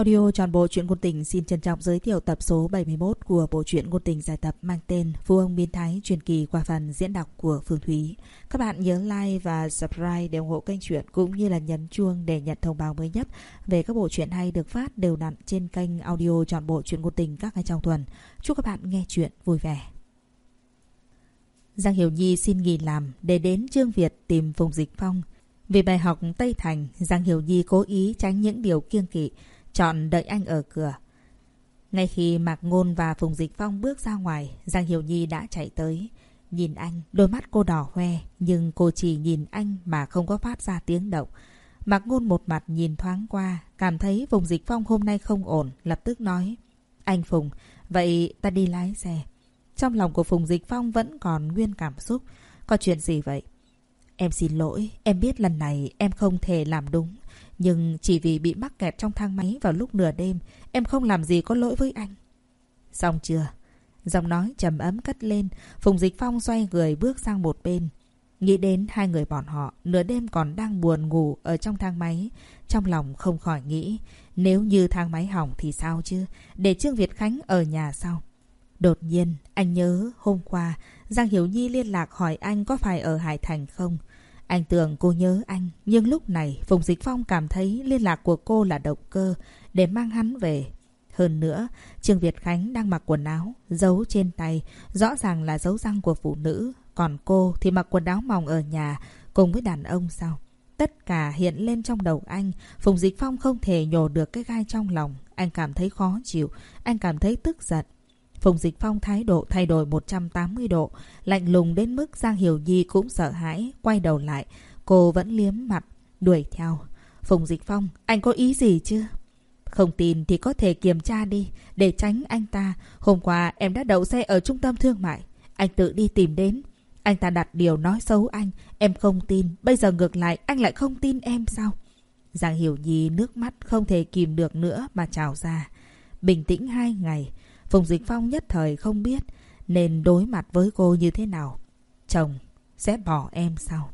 Audio tròn bộ truyện ngôn tình xin trân trọng giới thiệu tập số 71 của bộ truyện ngôn tình giải tập mang tên Phu ông biến thái truyền kỳ qua phần diễn đọc của Phương Thúy. Các bạn nhớ like và subscribe để ủng hộ kênh truyện cũng như là nhấn chuông để nhận thông báo mới nhất về các bộ truyện hay được phát đều đặn trên kênh audio tròn bộ truyện ngôn tình các ngày trong tuần. Chúc các bạn nghe truyện vui vẻ. Giang Hiểu Nhi xin nghỉ làm để đến Trương Việt tìm Phùng Dịch Phong. Vì bài học Tây Thành, Giang Hiểu Nhi cố ý tránh những điều kiêng kỵ chọn đợi anh ở cửa. Ngay khi Mạc Ngôn và Phùng Dịch Phong bước ra ngoài, Giang Hiểu Nhi đã chạy tới. Nhìn anh, đôi mắt cô đỏ hoe, nhưng cô chỉ nhìn anh mà không có phát ra tiếng động. Mạc Ngôn một mặt nhìn thoáng qua, cảm thấy Phùng Dịch Phong hôm nay không ổn, lập tức nói. Anh Phùng, vậy ta đi lái xe. Trong lòng của Phùng Dịch Phong vẫn còn nguyên cảm xúc. Có chuyện gì vậy? Em xin lỗi, em biết lần này em không thể làm đúng. Nhưng chỉ vì bị mắc kẹt trong thang máy vào lúc nửa đêm, em không làm gì có lỗi với anh. Xong chưa? Giọng nói trầm ấm cất lên, Phùng Dịch Phong xoay người bước sang một bên. Nghĩ đến hai người bọn họ, nửa đêm còn đang buồn ngủ ở trong thang máy. Trong lòng không khỏi nghĩ, nếu như thang máy hỏng thì sao chứ? Để Trương Việt Khánh ở nhà sao? Đột nhiên, anh nhớ hôm qua, Giang Hiểu Nhi liên lạc hỏi anh có phải ở Hải Thành không? Anh tưởng cô nhớ anh, nhưng lúc này Phùng Dịch Phong cảm thấy liên lạc của cô là động cơ để mang hắn về. Hơn nữa, Trương Việt Khánh đang mặc quần áo, giấu trên tay, rõ ràng là dấu răng của phụ nữ. Còn cô thì mặc quần áo mỏng ở nhà, cùng với đàn ông sao? Tất cả hiện lên trong đầu anh, Phùng Dịch Phong không thể nhổ được cái gai trong lòng. Anh cảm thấy khó chịu, anh cảm thấy tức giận. Phùng Dịch Phong thái độ thay đổi 180 độ, lạnh lùng đến mức Giang Hiểu Nhi cũng sợ hãi, quay đầu lại. Cô vẫn liếm mặt, đuổi theo. Phùng Dịch Phong, anh có ý gì chứ? Không tin thì có thể kiểm tra đi, để tránh anh ta. Hôm qua em đã đậu xe ở trung tâm thương mại. Anh tự đi tìm đến. Anh ta đặt điều nói xấu anh, em không tin. Bây giờ ngược lại, anh lại không tin em sao? Giang Hiểu Nhi nước mắt không thể kìm được nữa mà trào ra. Bình tĩnh hai ngày, Phùng Dịch Phong nhất thời không biết nên đối mặt với cô như thế nào. Chồng sẽ bỏ em sao?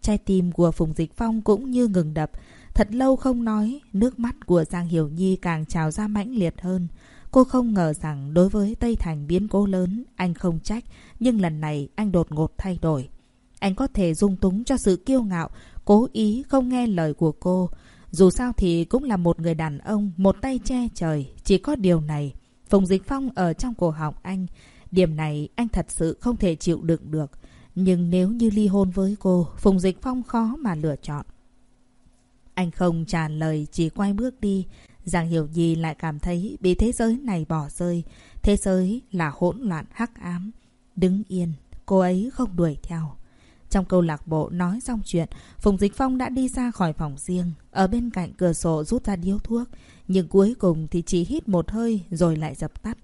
Trái tim của Phùng Dịch Phong cũng như ngừng đập. Thật lâu không nói, nước mắt của Giang Hiểu Nhi càng trào ra mãnh liệt hơn. Cô không ngờ rằng đối với Tây Thành biến cố lớn, anh không trách, nhưng lần này anh đột ngột thay đổi. Anh có thể dung túng cho sự kiêu ngạo, cố ý không nghe lời của cô. Dù sao thì cũng là một người đàn ông, một tay che trời, chỉ có điều này Phùng Dịch Phong ở trong cổ họng anh. Điểm này anh thật sự không thể chịu đựng được. Nhưng nếu như ly hôn với cô, Phùng Dịch Phong khó mà lựa chọn. Anh không trả lời, chỉ quay bước đi. Giang Hiểu Nhi lại cảm thấy bị thế giới này bỏ rơi. Thế giới là hỗn loạn hắc ám. Đứng yên, cô ấy không đuổi theo. Trong câu lạc bộ nói xong chuyện, Phùng Dịch Phong đã đi ra khỏi phòng riêng, ở bên cạnh cửa sổ rút ra điếu thuốc, nhưng cuối cùng thì chỉ hít một hơi rồi lại dập tắt.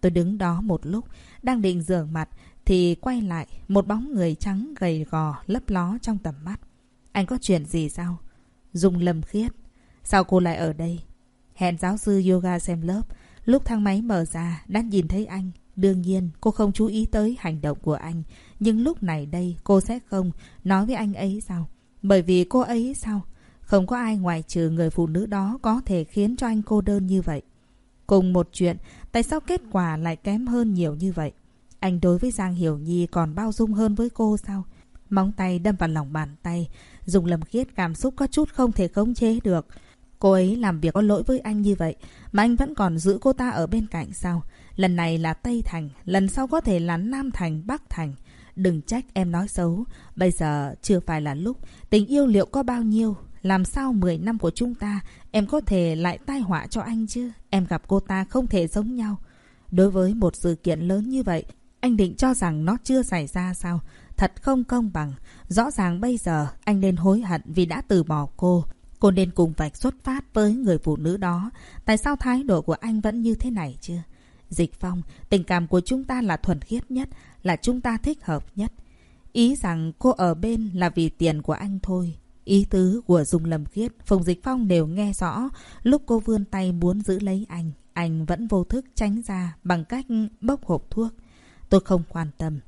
Tôi đứng đó một lúc, đang định rửa mặt thì quay lại, một bóng người trắng gầy gò lấp ló trong tầm mắt. Anh có chuyện gì sao? Dung lâm khiết. Sao cô lại ở đây? Hẹn giáo sư yoga xem lớp. Lúc thang máy mở ra, đã nhìn thấy anh. Đương nhiên, cô không chú ý tới hành động của anh. Nhưng lúc này đây, cô sẽ không nói với anh ấy sao? Bởi vì cô ấy sao? Không có ai ngoài trừ người phụ nữ đó có thể khiến cho anh cô đơn như vậy. Cùng một chuyện, tại sao kết quả lại kém hơn nhiều như vậy? Anh đối với Giang Hiểu Nhi còn bao dung hơn với cô sao? Móng tay đâm vào lòng bàn tay, dùng lầm khiết cảm xúc có chút không thể khống chế được. Cô ấy làm việc có lỗi với anh như vậy, mà anh vẫn còn giữ cô ta ở bên cạnh sao? Lần này là Tây Thành, lần sau có thể là Nam Thành, Bắc Thành. Đừng trách em nói xấu, bây giờ chưa phải là lúc, tình yêu liệu có bao nhiêu, làm sao 10 năm của chúng ta em có thể lại tai họa cho anh chứ? Em gặp cô ta không thể giống nhau. Đối với một sự kiện lớn như vậy, anh định cho rằng nó chưa xảy ra sao? Thật không công bằng. Rõ ràng bây giờ anh nên hối hận vì đã từ bỏ cô. Cô nên cùng vạch xuất phát với người phụ nữ đó. Tại sao thái độ của anh vẫn như thế này chưa? Dịch Phong, tình cảm của chúng ta là thuần khiết nhất, là chúng ta thích hợp nhất. Ý rằng cô ở bên là vì tiền của anh thôi. Ý tứ của Dung Lâm Khiết, Phùng Dịch Phong đều nghe rõ. Lúc cô vươn tay muốn giữ lấy anh, anh vẫn vô thức tránh ra bằng cách bốc hộp thuốc. Tôi không quan tâm.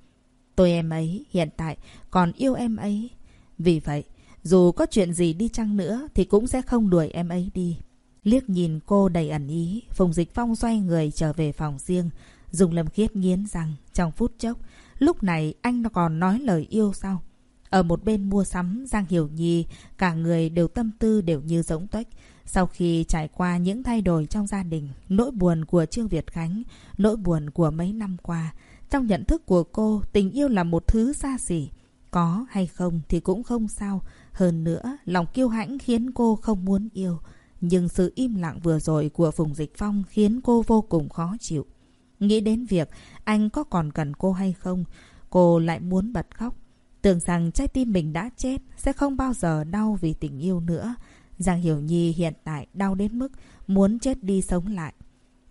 Tôi em ấy hiện tại còn yêu em ấy. Vì vậy, dù có chuyện gì đi chăng nữa thì cũng sẽ không đuổi em ấy đi. Liếc nhìn cô đầy ẩn ý, Phùng Dịch Phong xoay người trở về phòng riêng. Dùng lâm khiết nghiến rằng trong phút chốc, lúc này anh còn nói lời yêu sao? Ở một bên mua sắm, Giang Hiểu Nhi, cả người đều tâm tư đều như giống tuếch. Sau khi trải qua những thay đổi trong gia đình, nỗi buồn của Trương Việt Khánh, nỗi buồn của mấy năm qua, trong nhận thức của cô, tình yêu là một thứ xa xỉ. Có hay không thì cũng không sao. Hơn nữa, lòng kiêu hãnh khiến cô không muốn yêu. Nhưng sự im lặng vừa rồi của Phùng Dịch Phong khiến cô vô cùng khó chịu. Nghĩ đến việc anh có còn cần cô hay không, cô lại muốn bật khóc. Tưởng rằng trái tim mình đã chết, sẽ không bao giờ đau vì tình yêu nữa. Giang Hiểu Nhi hiện tại đau đến mức muốn chết đi sống lại.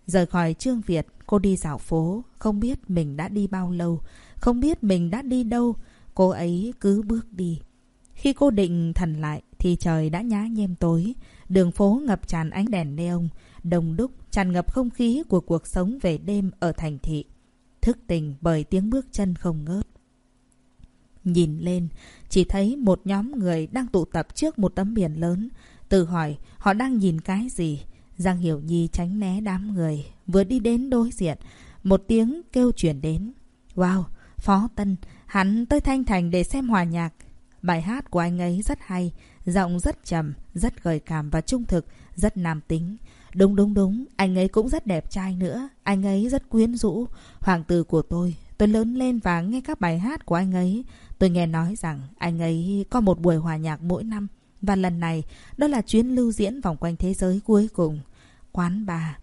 Rời khỏi Trương Việt, cô đi dạo phố, không biết mình đã đi bao lâu, không biết mình đã đi đâu. Cô ấy cứ bước đi. Khi cô định thần lại thì trời đã nhá nhem tối. Đường phố ngập tràn ánh đèn neon, đông đúc, tràn ngập không khí của cuộc sống về đêm ở thành thị. Thức tình bởi tiếng bước chân không ngớt. Nhìn lên, chỉ thấy một nhóm người đang tụ tập trước một tấm biển lớn. Tự hỏi họ đang nhìn cái gì? Giang Hiểu Nhi tránh né đám người, vừa đi đến đối diện. Một tiếng kêu chuyển đến. Wow, Phó Tân, hắn tới Thanh Thành để xem hòa nhạc. Bài hát của anh ấy rất hay, giọng rất trầm, rất gợi cảm và trung thực, rất nam tính. Đúng đúng đúng, anh ấy cũng rất đẹp trai nữa, anh ấy rất quyến rũ. Hoàng tử của tôi, tôi lớn lên và nghe các bài hát của anh ấy. Tôi nghe nói rằng anh ấy có một buổi hòa nhạc mỗi năm. Và lần này, đó là chuyến lưu diễn vòng quanh thế giới cuối cùng. Quán bà.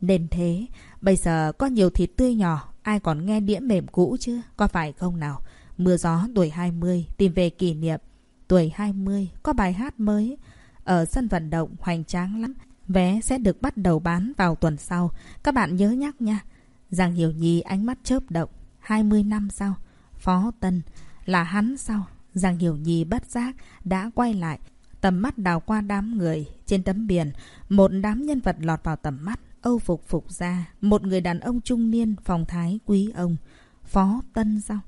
Nên thế, bây giờ có nhiều thịt tươi nhỏ, ai còn nghe đĩa mềm cũ chứ, có phải không nào? Mưa gió tuổi 20, tìm về kỷ niệm. Tuổi 20, có bài hát mới. Ở sân vận động hoành tráng lắm. Vé sẽ được bắt đầu bán vào tuần sau. Các bạn nhớ nhắc nha. Giang Hiểu Nhi ánh mắt chớp động. 20 năm sau. Phó Tân. Là hắn sao? Giang Hiểu Nhi bất giác đã quay lại. Tầm mắt đào qua đám người. Trên tấm biển, một đám nhân vật lọt vào tầm mắt. Âu phục phục ra. Một người đàn ông trung niên, phòng thái quý ông. Phó Tân sao?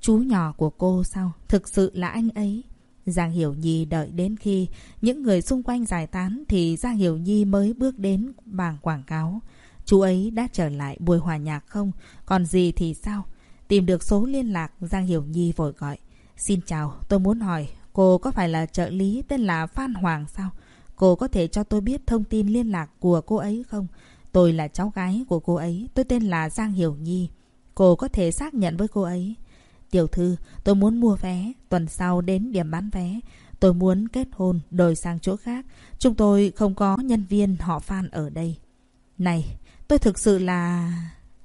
Chú nhỏ của cô sao? Thực sự là anh ấy. Giang Hiểu Nhi đợi đến khi những người xung quanh giải tán thì Giang Hiểu Nhi mới bước đến bảng quảng cáo. Chú ấy đã trở lại buổi hòa nhạc không? Còn gì thì sao? Tìm được số liên lạc, Giang Hiểu Nhi vội gọi. Xin chào, tôi muốn hỏi, cô có phải là trợ lý tên là Phan Hoàng sao? Cô có thể cho tôi biết thông tin liên lạc của cô ấy không? Tôi là cháu gái của cô ấy, tôi tên là Giang Hiểu Nhi. Cô có thể xác nhận với cô ấy. Tiểu thư, tôi muốn mua vé, tuần sau đến điểm bán vé. Tôi muốn kết hôn, đổi sang chỗ khác. Chúng tôi không có nhân viên họ Phan ở đây. Này, tôi thực sự là...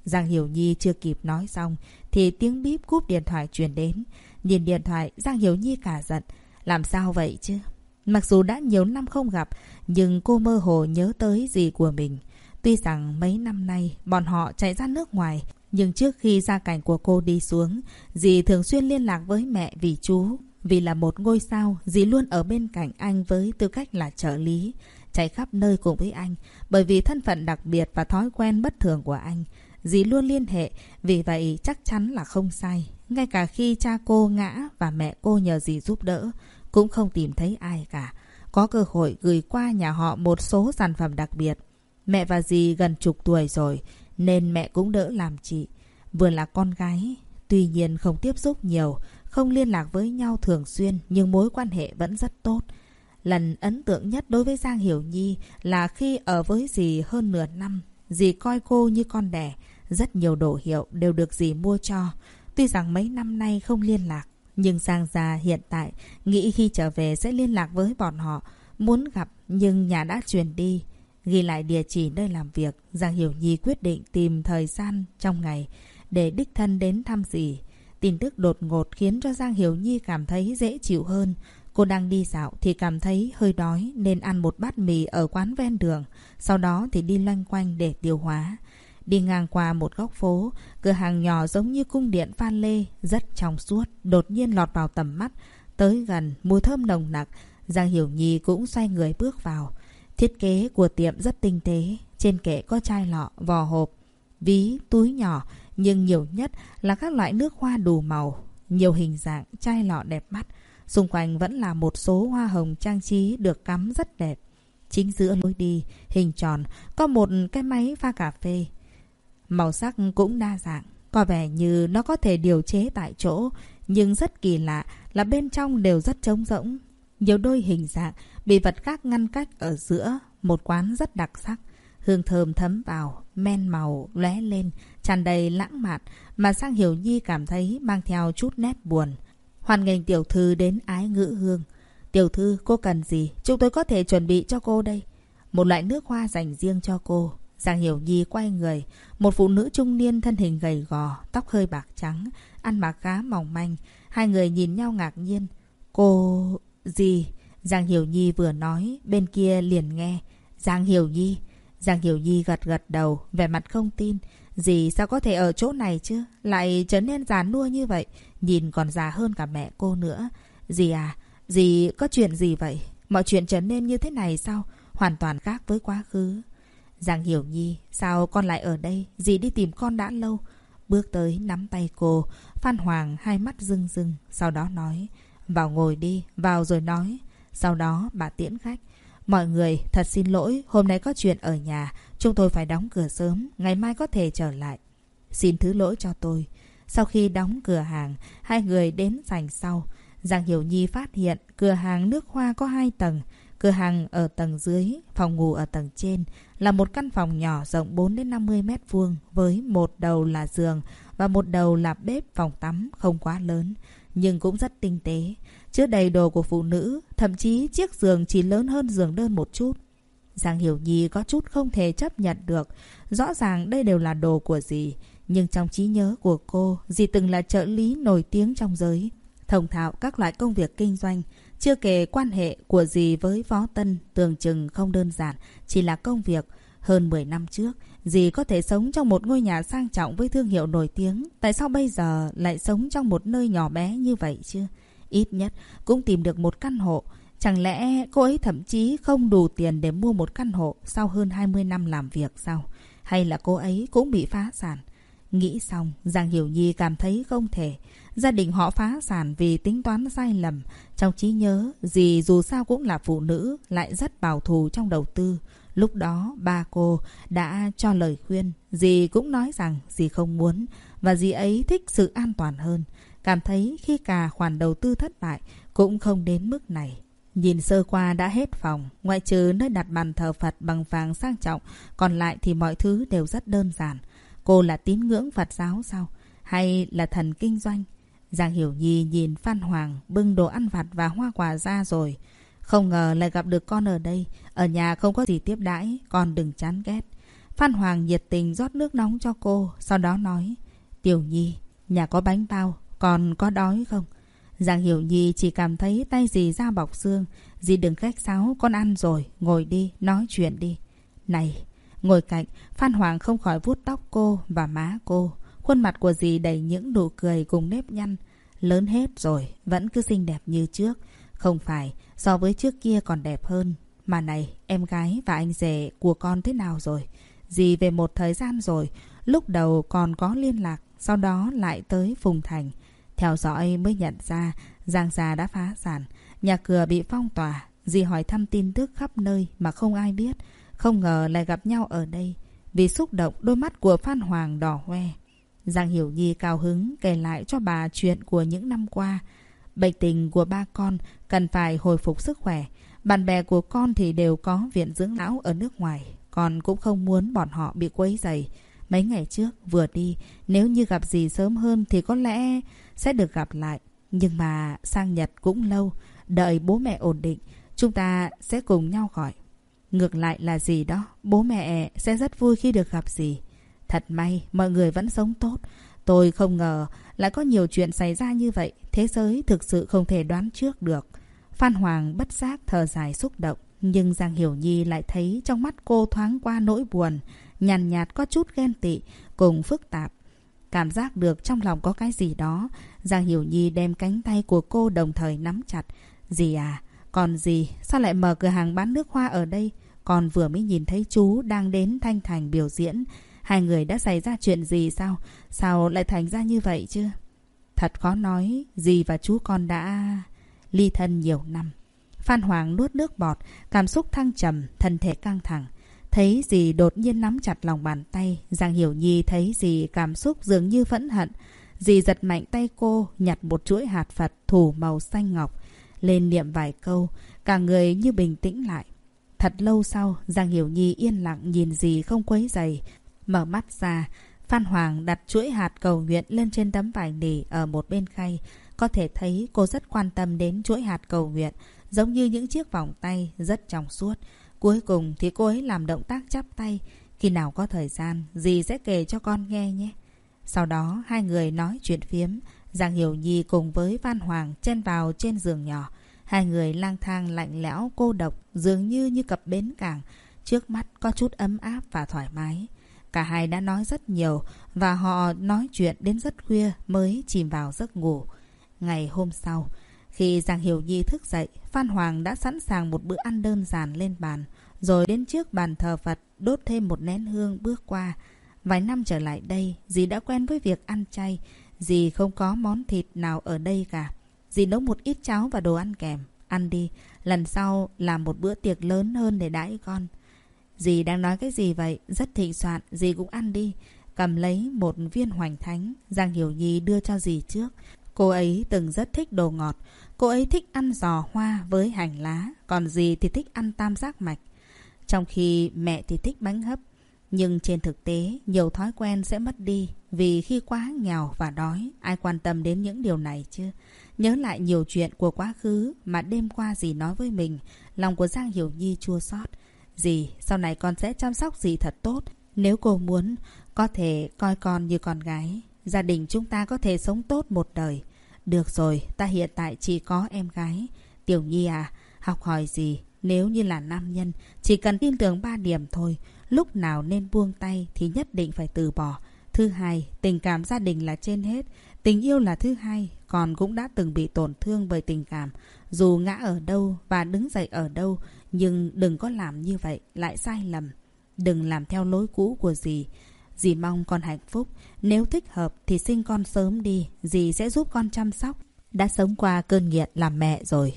Giang Hiểu Nhi chưa kịp nói xong thì tiếng bíp cúp điện thoại truyền đến. Nhìn điện thoại, Giang Hiểu Nhi cả giận. Làm sao vậy chứ? Mặc dù đã nhiều năm không gặp, nhưng cô mơ hồ nhớ tới gì của mình. Tuy rằng mấy năm nay bọn họ chạy ra nước ngoài, nhưng trước khi gia cảnh của cô đi xuống, dì thường xuyên liên lạc với mẹ vì chú. Vì là một ngôi sao, dì luôn ở bên cạnh anh với tư cách là trợ lý, chạy khắp nơi cùng với anh. Bởi vì thân phận đặc biệt và thói quen bất thường của anh, dì luôn liên hệ, vì vậy chắc chắn là không sai. Ngay cả khi cha cô ngã và mẹ cô nhờ dì giúp đỡ, cũng không tìm thấy ai cả. Có cơ hội gửi qua nhà họ một số sản phẩm đặc biệt. Mẹ và dì gần chục tuổi rồi, nên mẹ cũng đỡ làm chị. Vừa là con gái, tuy nhiên không tiếp xúc nhiều, không liên lạc với nhau thường xuyên nhưng mối quan hệ vẫn rất tốt. Lần ấn tượng nhất đối với Giang Hiểu Nhi là khi ở với dì hơn nửa năm, dì coi cô như con đẻ, rất nhiều đồ hiệu đều được dì mua cho. Tuy rằng mấy năm nay không liên lạc, nhưng Giang già hiện tại nghĩ khi trở về sẽ liên lạc với bọn họ, muốn gặp nhưng nhà đã chuyển đi. Ghi lại địa chỉ nơi làm việc, Giang Hiểu Nhi quyết định tìm thời gian trong ngày để đích thân đến thăm dì. Tin tức đột ngột khiến cho Giang Hiểu Nhi cảm thấy dễ chịu hơn. Cô đang đi dạo thì cảm thấy hơi đói nên ăn một bát mì ở quán ven đường. Sau đó thì đi loanh quanh để tiêu hóa. Đi ngang qua một góc phố, cửa hàng nhỏ giống như cung điện phan lê, rất trong suốt, đột nhiên lọt vào tầm mắt. Tới gần, mùi thơm nồng nặc, Giang Hiểu Nhi cũng xoay người bước vào. Thiết kế của tiệm rất tinh tế, trên kệ có chai lọ, vò hộp, ví, túi nhỏ, nhưng nhiều nhất là các loại nước hoa đủ màu, nhiều hình dạng, chai lọ đẹp mắt. Xung quanh vẫn là một số hoa hồng trang trí được cắm rất đẹp. Chính giữa lối đi, hình tròn, có một cái máy pha cà phê. Màu sắc cũng đa dạng, có vẻ như nó có thể điều chế tại chỗ, nhưng rất kỳ lạ là bên trong đều rất trống rỗng. Nhiều đôi hình dạng bị vật khác ngăn cách ở giữa, một quán rất đặc sắc. Hương thơm thấm vào, men màu lóe lên, tràn đầy lãng mạn, mà Sang Hiểu Nhi cảm thấy mang theo chút nét buồn. Hoàn nghênh tiểu thư đến ái ngữ hương. Tiểu thư, cô cần gì? Chúng tôi có thể chuẩn bị cho cô đây. Một loại nước hoa dành riêng cho cô. Giang Hiểu Nhi quay người. Một phụ nữ trung niên thân hình gầy gò, tóc hơi bạc trắng, ăn mặc khá mỏng manh. Hai người nhìn nhau ngạc nhiên. Cô... gì? Giang Hiểu Nhi vừa nói, bên kia liền nghe. Giang Hiểu Nhi. Giang Hiểu Nhi gật gật đầu, vẻ mặt không tin. Dì sao có thể ở chỗ này chứ? Lại trở nên già nua như vậy. Nhìn còn già hơn cả mẹ cô nữa. Dì à, dì có chuyện gì vậy? Mọi chuyện trở nên như thế này sao? Hoàn toàn khác với quá khứ. Giang Hiểu Nhi, sao con lại ở đây? Dì đi tìm con đã lâu. Bước tới nắm tay cô. Phan Hoàng hai mắt rưng rưng. Sau đó nói. Vào ngồi đi, vào rồi nói. Sau đó bà tiễn khách. Mọi người, thật xin lỗi, hôm nay có chuyện ở nhà. Chúng tôi phải đóng cửa sớm, ngày mai có thể trở lại. Xin thứ lỗi cho tôi. Sau khi đóng cửa hàng, hai người đến sành sau. Giang Hiểu Nhi phát hiện cửa hàng nước hoa có hai tầng. Cửa hàng ở tầng dưới, phòng ngủ ở tầng trên là một căn phòng nhỏ rộng 4 đến 50 mét vuông với một đầu là giường và một đầu là bếp phòng tắm không quá lớn nhưng cũng rất tinh tế, chứa đầy đồ của phụ nữ, thậm chí chiếc giường chỉ lớn hơn giường đơn một chút. Giang Hiểu Nhi có chút không thể chấp nhận được, rõ ràng đây đều là đồ của dì, nhưng trong trí nhớ của cô, dì từng là trợ lý nổi tiếng trong giới, thông thạo các loại công việc kinh doanh, chưa kể quan hệ của dì với Võ Tân tưởng chừng không đơn giản, chỉ là công việc. Hơn 10 năm trước, dì có thể sống trong một ngôi nhà sang trọng với thương hiệu nổi tiếng. Tại sao bây giờ lại sống trong một nơi nhỏ bé như vậy chứ? Ít nhất cũng tìm được một căn hộ. Chẳng lẽ cô ấy thậm chí không đủ tiền để mua một căn hộ sau hơn 20 năm làm việc sao? Hay là cô ấy cũng bị phá sản? Nghĩ xong, Giang Hiểu Nhi cảm thấy không thể. Gia đình họ phá sản vì tính toán sai lầm. Trong trí nhớ, dì dù sao cũng là phụ nữ, lại rất bảo thù trong đầu tư. Lúc đó, ba cô đã cho lời khuyên. Dì cũng nói rằng dì không muốn và dì ấy thích sự an toàn hơn. Cảm thấy khi cả khoản đầu tư thất bại cũng không đến mức này. Nhìn sơ qua đã hết phòng, ngoại trừ nơi đặt bàn thờ Phật bằng vàng sang trọng, còn lại thì mọi thứ đều rất đơn giản. Cô là tín ngưỡng Phật giáo sao? Hay là thần kinh doanh? Giang Hiểu Nhi nhìn Phan Hoàng bưng đồ ăn vặt và hoa quả ra rồi. Không ngờ lại gặp được con ở đây. Ở nhà không có gì tiếp đãi, con đừng chán ghét. Phan Hoàng nhiệt tình rót nước nóng cho cô, sau đó nói. Tiểu Nhi, nhà có bánh bao, còn có đói không? Giang Hiểu Nhi chỉ cảm thấy tay dì ra bọc xương. Dì đừng khách sáo, con ăn rồi, ngồi đi, nói chuyện đi. Này, ngồi cạnh, Phan Hoàng không khỏi vuốt tóc cô và má cô. Khuôn mặt của dì đầy những nụ cười cùng nếp nhăn. Lớn hết rồi, vẫn cứ xinh đẹp như trước. Không phải, so với trước kia còn đẹp hơn. Mà này, em gái và anh rể của con thế nào rồi? Dì về một thời gian rồi, lúc đầu còn có liên lạc, sau đó lại tới Phùng Thành. Theo dõi mới nhận ra Giang Gia đã phá sản, nhà cửa bị phong tỏa. Dì hỏi thăm tin tức khắp nơi mà không ai biết. Không ngờ lại gặp nhau ở đây. Vì xúc động, đôi mắt của Phan Hoàng đỏ hoe. Giang Hiểu Nhi cao hứng kể lại cho bà chuyện của những năm qua. Bệnh tình của ba con cần phải hồi phục sức khỏe. Bạn bè của con thì đều có viện dưỡng lão ở nước ngoài. Con cũng không muốn bọn họ bị quấy dày. Mấy ngày trước vừa đi, nếu như gặp gì sớm hơn thì có lẽ sẽ được gặp lại. Nhưng mà sang Nhật cũng lâu, đợi bố mẹ ổn định, chúng ta sẽ cùng nhau gọi. Ngược lại là gì đó, bố mẹ sẽ rất vui khi được gặp gì. Thật may, mọi người vẫn sống tốt. Tôi không ngờ lại có nhiều chuyện xảy ra như vậy. Thế giới thực sự không thể đoán trước được. Phan Hoàng bất giác thở dài xúc động. Nhưng Giang Hiểu Nhi lại thấy trong mắt cô thoáng qua nỗi buồn, nhàn nhạt có chút ghen tị, cùng phức tạp. Cảm giác được trong lòng có cái gì đó, Giang Hiểu Nhi đem cánh tay của cô đồng thời nắm chặt. Gì à? Còn gì? Sao lại mở cửa hàng bán nước hoa ở đây? Còn vừa mới nhìn thấy chú đang đến Thanh Thành biểu diễn. Hai người đã xảy ra chuyện gì sao? Sao lại thành ra như vậy chứ? Thật khó nói, dì và chú con đã ly thân nhiều năm. Phan Hoàng nuốt nước bọt, cảm xúc thăng trầm, thân thể căng thẳng. Thấy gì đột nhiên nắm chặt lòng bàn tay, Giang Hiểu Nhi thấy gì cảm xúc dường như phẫn hận. Dì giật mạnh tay cô, nhặt một chuỗi hạt Phật thủ màu xanh ngọc, lên niệm vài câu, cả người như bình tĩnh lại. Thật lâu sau, Giang Hiểu Nhi yên lặng nhìn dì không quấy giày, mở mắt ra. Phan Hoàng đặt chuỗi hạt cầu nguyện lên trên tấm vải nỉ ở một bên khay. Có thể thấy cô rất quan tâm đến chuỗi hạt cầu nguyện, giống như những chiếc vòng tay rất trong suốt. Cuối cùng thì cô ấy làm động tác chắp tay. Khi nào có thời gian, dì sẽ kể cho con nghe nhé. Sau đó, hai người nói chuyện phiếm. Giang Hiểu Nhi cùng với Văn Hoàng chen vào trên giường nhỏ. Hai người lang thang lạnh lẽo, cô độc, dường như như cặp bến cảng. Trước mắt có chút ấm áp và thoải mái. Cả hai đã nói rất nhiều và họ nói chuyện đến rất khuya mới chìm vào giấc ngủ. Ngày hôm sau, khi Giang Hiểu Nhi thức dậy, Phan Hoàng đã sẵn sàng một bữa ăn đơn giản lên bàn. Rồi đến trước bàn thờ Phật, đốt thêm một nén hương bước qua. Vài năm trở lại đây, dì đã quen với việc ăn chay. Dì không có món thịt nào ở đây cả. Dì nấu một ít cháo và đồ ăn kèm. Ăn đi, lần sau làm một bữa tiệc lớn hơn để đãi con. Dì đang nói cái gì vậy? Rất thịnh soạn, dì cũng ăn đi. Cầm lấy một viên hoành thánh, Giang Hiểu Nhi đưa cho dì trước. Cô ấy từng rất thích đồ ngọt. Cô ấy thích ăn giò hoa với hành lá, còn gì thì thích ăn tam giác mạch. Trong khi mẹ thì thích bánh hấp. Nhưng trên thực tế, nhiều thói quen sẽ mất đi vì khi quá nghèo và đói, ai quan tâm đến những điều này chứ? Nhớ lại nhiều chuyện của quá khứ mà đêm qua dì nói với mình, lòng của Giang Hiểu Nhi chua xót. Dì, sau này con sẽ chăm sóc dì thật tốt. Nếu cô muốn, có thể coi con như con gái. Gia đình chúng ta có thể sống tốt một đời. Được rồi, ta hiện tại chỉ có em gái. Tiểu Nhi à, học hỏi gì? Nếu như là nam nhân, chỉ cần tin tưởng ba điểm thôi. Lúc nào nên buông tay thì nhất định phải từ bỏ. Thứ hai, tình cảm gia đình là trên hết. Tình yêu là thứ hai, còn cũng đã từng bị tổn thương bởi tình cảm. Dù ngã ở đâu và đứng dậy ở đâu, nhưng đừng có làm như vậy, lại sai lầm. Đừng làm theo lối cũ của gì. Dì mong con hạnh phúc. Nếu thích hợp thì sinh con sớm đi, dì sẽ giúp con chăm sóc. Đã sống qua cơn nghiện làm mẹ rồi.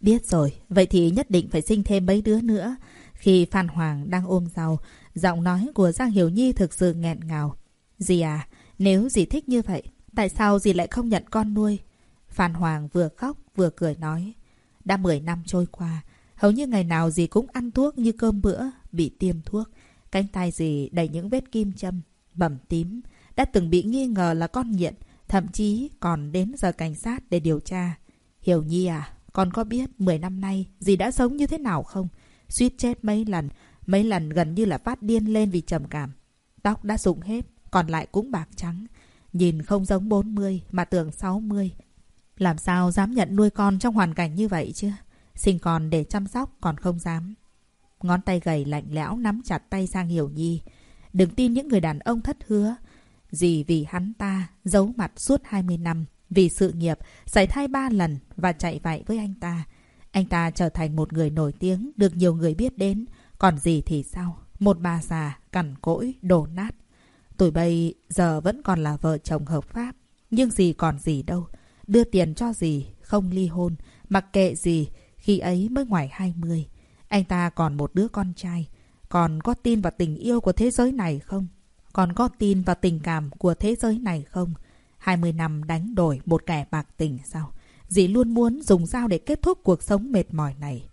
Biết rồi, vậy thì nhất định phải sinh thêm mấy đứa nữa. Khi Phan Hoàng đang ôm rau, giọng nói của Giang Hiểu Nhi thực sự nghẹn ngào. Dì à, nếu dì thích như vậy, tại sao dì lại không nhận con nuôi? Phan Hoàng vừa khóc vừa cười nói. Đã 10 năm trôi qua, hầu như ngày nào dì cũng ăn thuốc như cơm bữa, bị tiêm thuốc. Cánh tay dì đầy những vết kim châm, bầm tím, đã từng bị nghi ngờ là con nghiện, thậm chí còn đến giờ cảnh sát để điều tra. Hiểu Nhi à, con có biết 10 năm nay dì đã sống như thế nào không? Suýt chết mấy lần, mấy lần gần như là phát điên lên vì trầm cảm. Tóc đã rụng hết, còn lại cũng bạc trắng. Nhìn không giống 40 mà tưởng 60. Làm sao dám nhận nuôi con trong hoàn cảnh như vậy chứ? Sinh con để chăm sóc còn không dám. Ngón tay gầy lạnh lẽo nắm chặt tay Giang Hiểu Nhi. Đừng tin những người đàn ông thất hứa. Gì vì hắn ta giấu mặt suốt 20 năm. Vì sự nghiệp, xảy thai ba lần và chạy vậy với anh ta. Anh ta trở thành một người nổi tiếng, được nhiều người biết đến. Còn gì thì sao? Một bà già, cằn cỗi, đổ nát. Tuổi bây giờ vẫn còn là vợ chồng hợp pháp. Nhưng gì còn gì đâu. Đưa tiền cho gì, không ly hôn. Mặc kệ gì, khi ấy mới ngoài 20. Anh ta còn một đứa con trai. Còn có tin vào tình yêu của thế giới này không? Còn có tin vào tình cảm của thế giới này không? 20 năm đánh đổi một kẻ bạc tình sao? Dì luôn muốn dùng dao để kết thúc cuộc sống mệt mỏi này.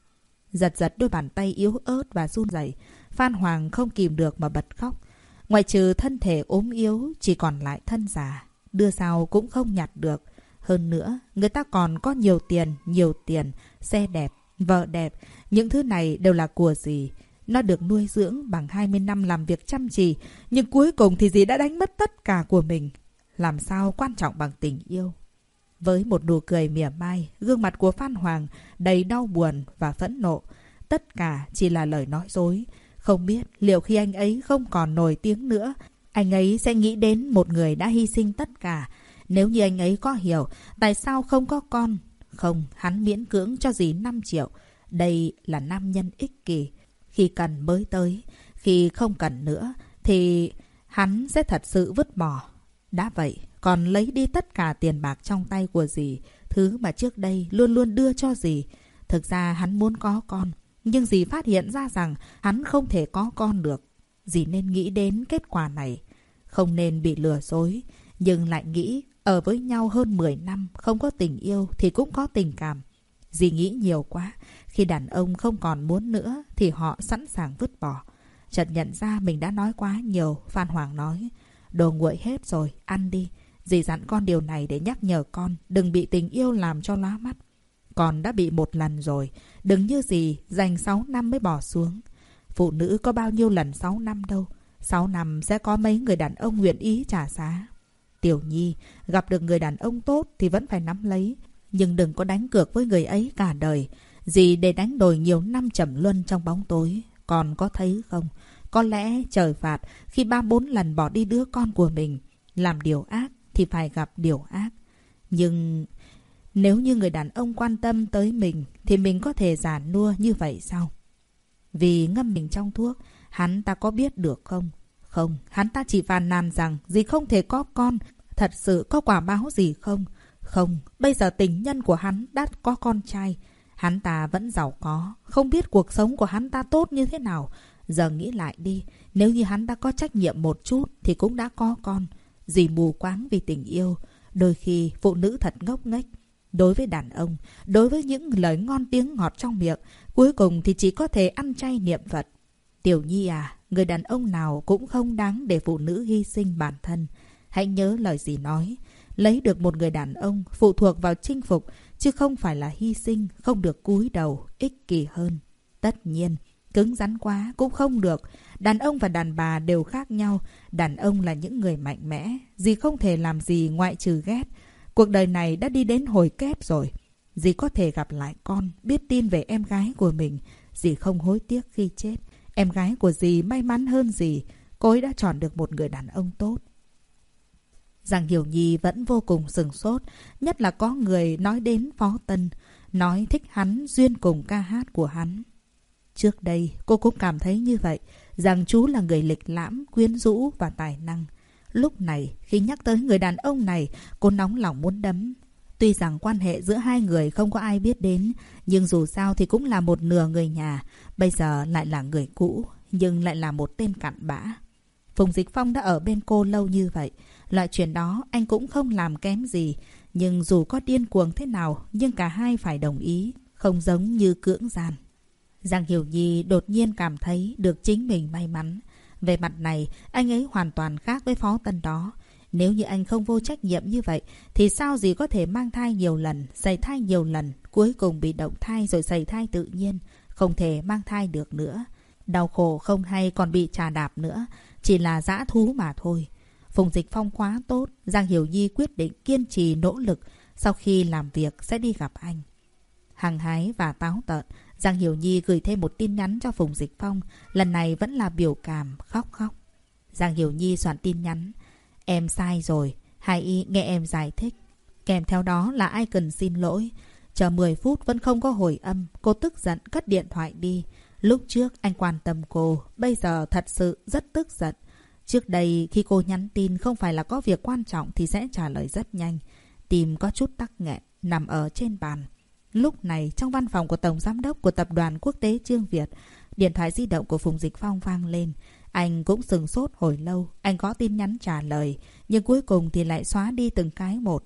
Giật giật đôi bàn tay yếu ớt và run rẩy, Phan Hoàng không kìm được mà bật khóc. Ngoài trừ thân thể ốm yếu, chỉ còn lại thân già. Đưa sao cũng không nhặt được. Hơn nữa, người ta còn có nhiều tiền, nhiều tiền, xe đẹp, vợ đẹp. Những thứ này đều là của dì. Nó được nuôi dưỡng bằng 20 năm làm việc chăm chỉ. Nhưng cuối cùng thì dì đã đánh mất tất cả của mình. Làm sao quan trọng bằng tình yêu? Với một nụ cười mỉa mai, gương mặt của Phan Hoàng đầy đau buồn và phẫn nộ. Tất cả chỉ là lời nói dối. Không biết liệu khi anh ấy không còn nổi tiếng nữa, anh ấy sẽ nghĩ đến một người đã hy sinh tất cả. Nếu như anh ấy có hiểu tại sao không có con. Không, hắn miễn cưỡng cho gì 5 triệu. Đây là nam nhân ích kỷ. Khi cần mới tới, khi không cần nữa thì hắn sẽ thật sự vứt bỏ. Đã vậy, còn lấy đi tất cả tiền bạc trong tay của dì, thứ mà trước đây luôn luôn đưa cho dì. Thực ra hắn muốn có con. Nhưng dì phát hiện ra rằng hắn không thể có con được. Dì nên nghĩ đến kết quả này. Không nên bị lừa dối. Nhưng lại nghĩ ở với nhau hơn 10 năm không có tình yêu thì cũng có tình cảm. Dì nghĩ nhiều quá. Khi đàn ông không còn muốn nữa thì họ sẵn sàng vứt bỏ. Chợt nhận ra mình đã nói quá nhiều. Phan Hoàng nói. Đồ nguội hết rồi, ăn đi. Dì dặn con điều này để nhắc nhở con đừng bị tình yêu làm cho lóa mắt. Con đã bị một lần rồi. Đừng như gì dành 6 năm mới bỏ xuống. Phụ nữ có bao nhiêu lần 6 năm đâu. 6 năm sẽ có mấy người đàn ông nguyện ý trả giá. Tiểu Nhi, gặp được người đàn ông tốt thì vẫn phải nắm lấy. Nhưng đừng có đánh cược với người ấy cả đời. Gì để đánh đổi nhiều năm trầm luân trong bóng tối. Còn có thấy không? Có lẽ trời phạt khi ba bốn lần bỏ đi đứa con của mình. Làm điều ác thì phải gặp điều ác. Nhưng nếu như người đàn ông quan tâm tới mình thì mình có thể giả nua như vậy sao? Vì ngâm mình trong thuốc, hắn ta có biết được không? Không, hắn ta chỉ phàn nàn rằng gì không thể có con, thật sự có quả báo gì không? Không, bây giờ tình nhân của hắn đã có con trai. Hắn ta vẫn giàu có, không biết cuộc sống của hắn ta tốt như thế nào. Giờ nghĩ lại đi, nếu như hắn đã có trách nhiệm một chút thì cũng đã có con. Gì mù quáng vì tình yêu, đôi khi phụ nữ thật ngốc nghếch. Đối với đàn ông, đối với những lời ngon tiếng ngọt trong miệng, cuối cùng thì chỉ có thể ăn chay niệm Phật. Tiểu Nhi à, người đàn ông nào cũng không đáng để phụ nữ hy sinh bản thân. Hãy nhớ lời gì nói. Lấy được một người đàn ông phụ thuộc vào chinh phục, chứ không phải là hy sinh, không được cúi đầu, ích kỷ hơn. Tất nhiên, cứng rắn quá cũng không được. Đàn ông và đàn bà đều khác nhau. Đàn ông là những người mạnh mẽ, gì không thể làm gì ngoại trừ ghét. Cuộc đời này đã đi đến hồi kết rồi. Dì có thể gặp lại con, biết tin về em gái của mình. Dì không hối tiếc khi chết. Em gái của dì may mắn hơn dì. Cô ấy đã chọn được một người đàn ông tốt. Giang Hiểu Nhi vẫn vô cùng sừng sốt. Nhất là có người nói đến Phó Tân. Nói thích hắn, duyên cùng ca hát của hắn. Trước đây, cô cũng cảm thấy như vậy. Rằng chú là người lịch lãm, quyến rũ và tài năng. Lúc này, khi nhắc tới người đàn ông này, cô nóng lòng muốn đấm. Tuy rằng quan hệ giữa hai người không có ai biết đến, nhưng dù sao thì cũng là một nửa người nhà. Bây giờ lại là người cũ, nhưng lại là một tên cặn bã. Phùng Dịch Phong đã ở bên cô lâu như vậy. Loại chuyện đó anh cũng không làm kém gì. Nhưng dù có điên cuồng thế nào, nhưng cả hai phải đồng ý, không giống như cưỡng gian. Giang Hiểu Nhi đột nhiên cảm thấy được chính mình may mắn. Về mặt này, anh ấy hoàn toàn khác với phó tân đó. Nếu như anh không vô trách nhiệm như vậy, thì sao gì có thể mang thai nhiều lần, xảy thai nhiều lần, cuối cùng bị động thai rồi xảy thai tự nhiên, không thể mang thai được nữa. Đau khổ không hay còn bị trà đạp nữa, chỉ là dã thú mà thôi. Phùng Dịch Phong quá tốt, Giang Hiểu Nhi quyết định kiên trì nỗ lực, sau khi làm việc sẽ đi gặp anh. Hằng hái và táo tợn, Giang Hiểu Nhi gửi thêm một tin nhắn cho Phùng Dịch Phong, lần này vẫn là biểu cảm, khóc khóc. Giang Hiểu Nhi soạn tin nhắn. Em sai rồi, Hai Y nghe em giải thích. Kèm theo đó là ai cần xin lỗi. Chờ 10 phút vẫn không có hồi âm, cô tức giận cất điện thoại đi. Lúc trước anh quan tâm cô, bây giờ thật sự rất tức giận. Trước đây khi cô nhắn tin không phải là có việc quan trọng thì sẽ trả lời rất nhanh. Tìm có chút tắc nghẹn, nằm ở trên bàn. Lúc này, trong văn phòng của Tổng Giám đốc của Tập đoàn Quốc tế Trương Việt, điện thoại di động của Phùng Dịch Phong vang lên. Anh cũng sừng sốt hồi lâu, anh có tin nhắn trả lời, nhưng cuối cùng thì lại xóa đi từng cái một.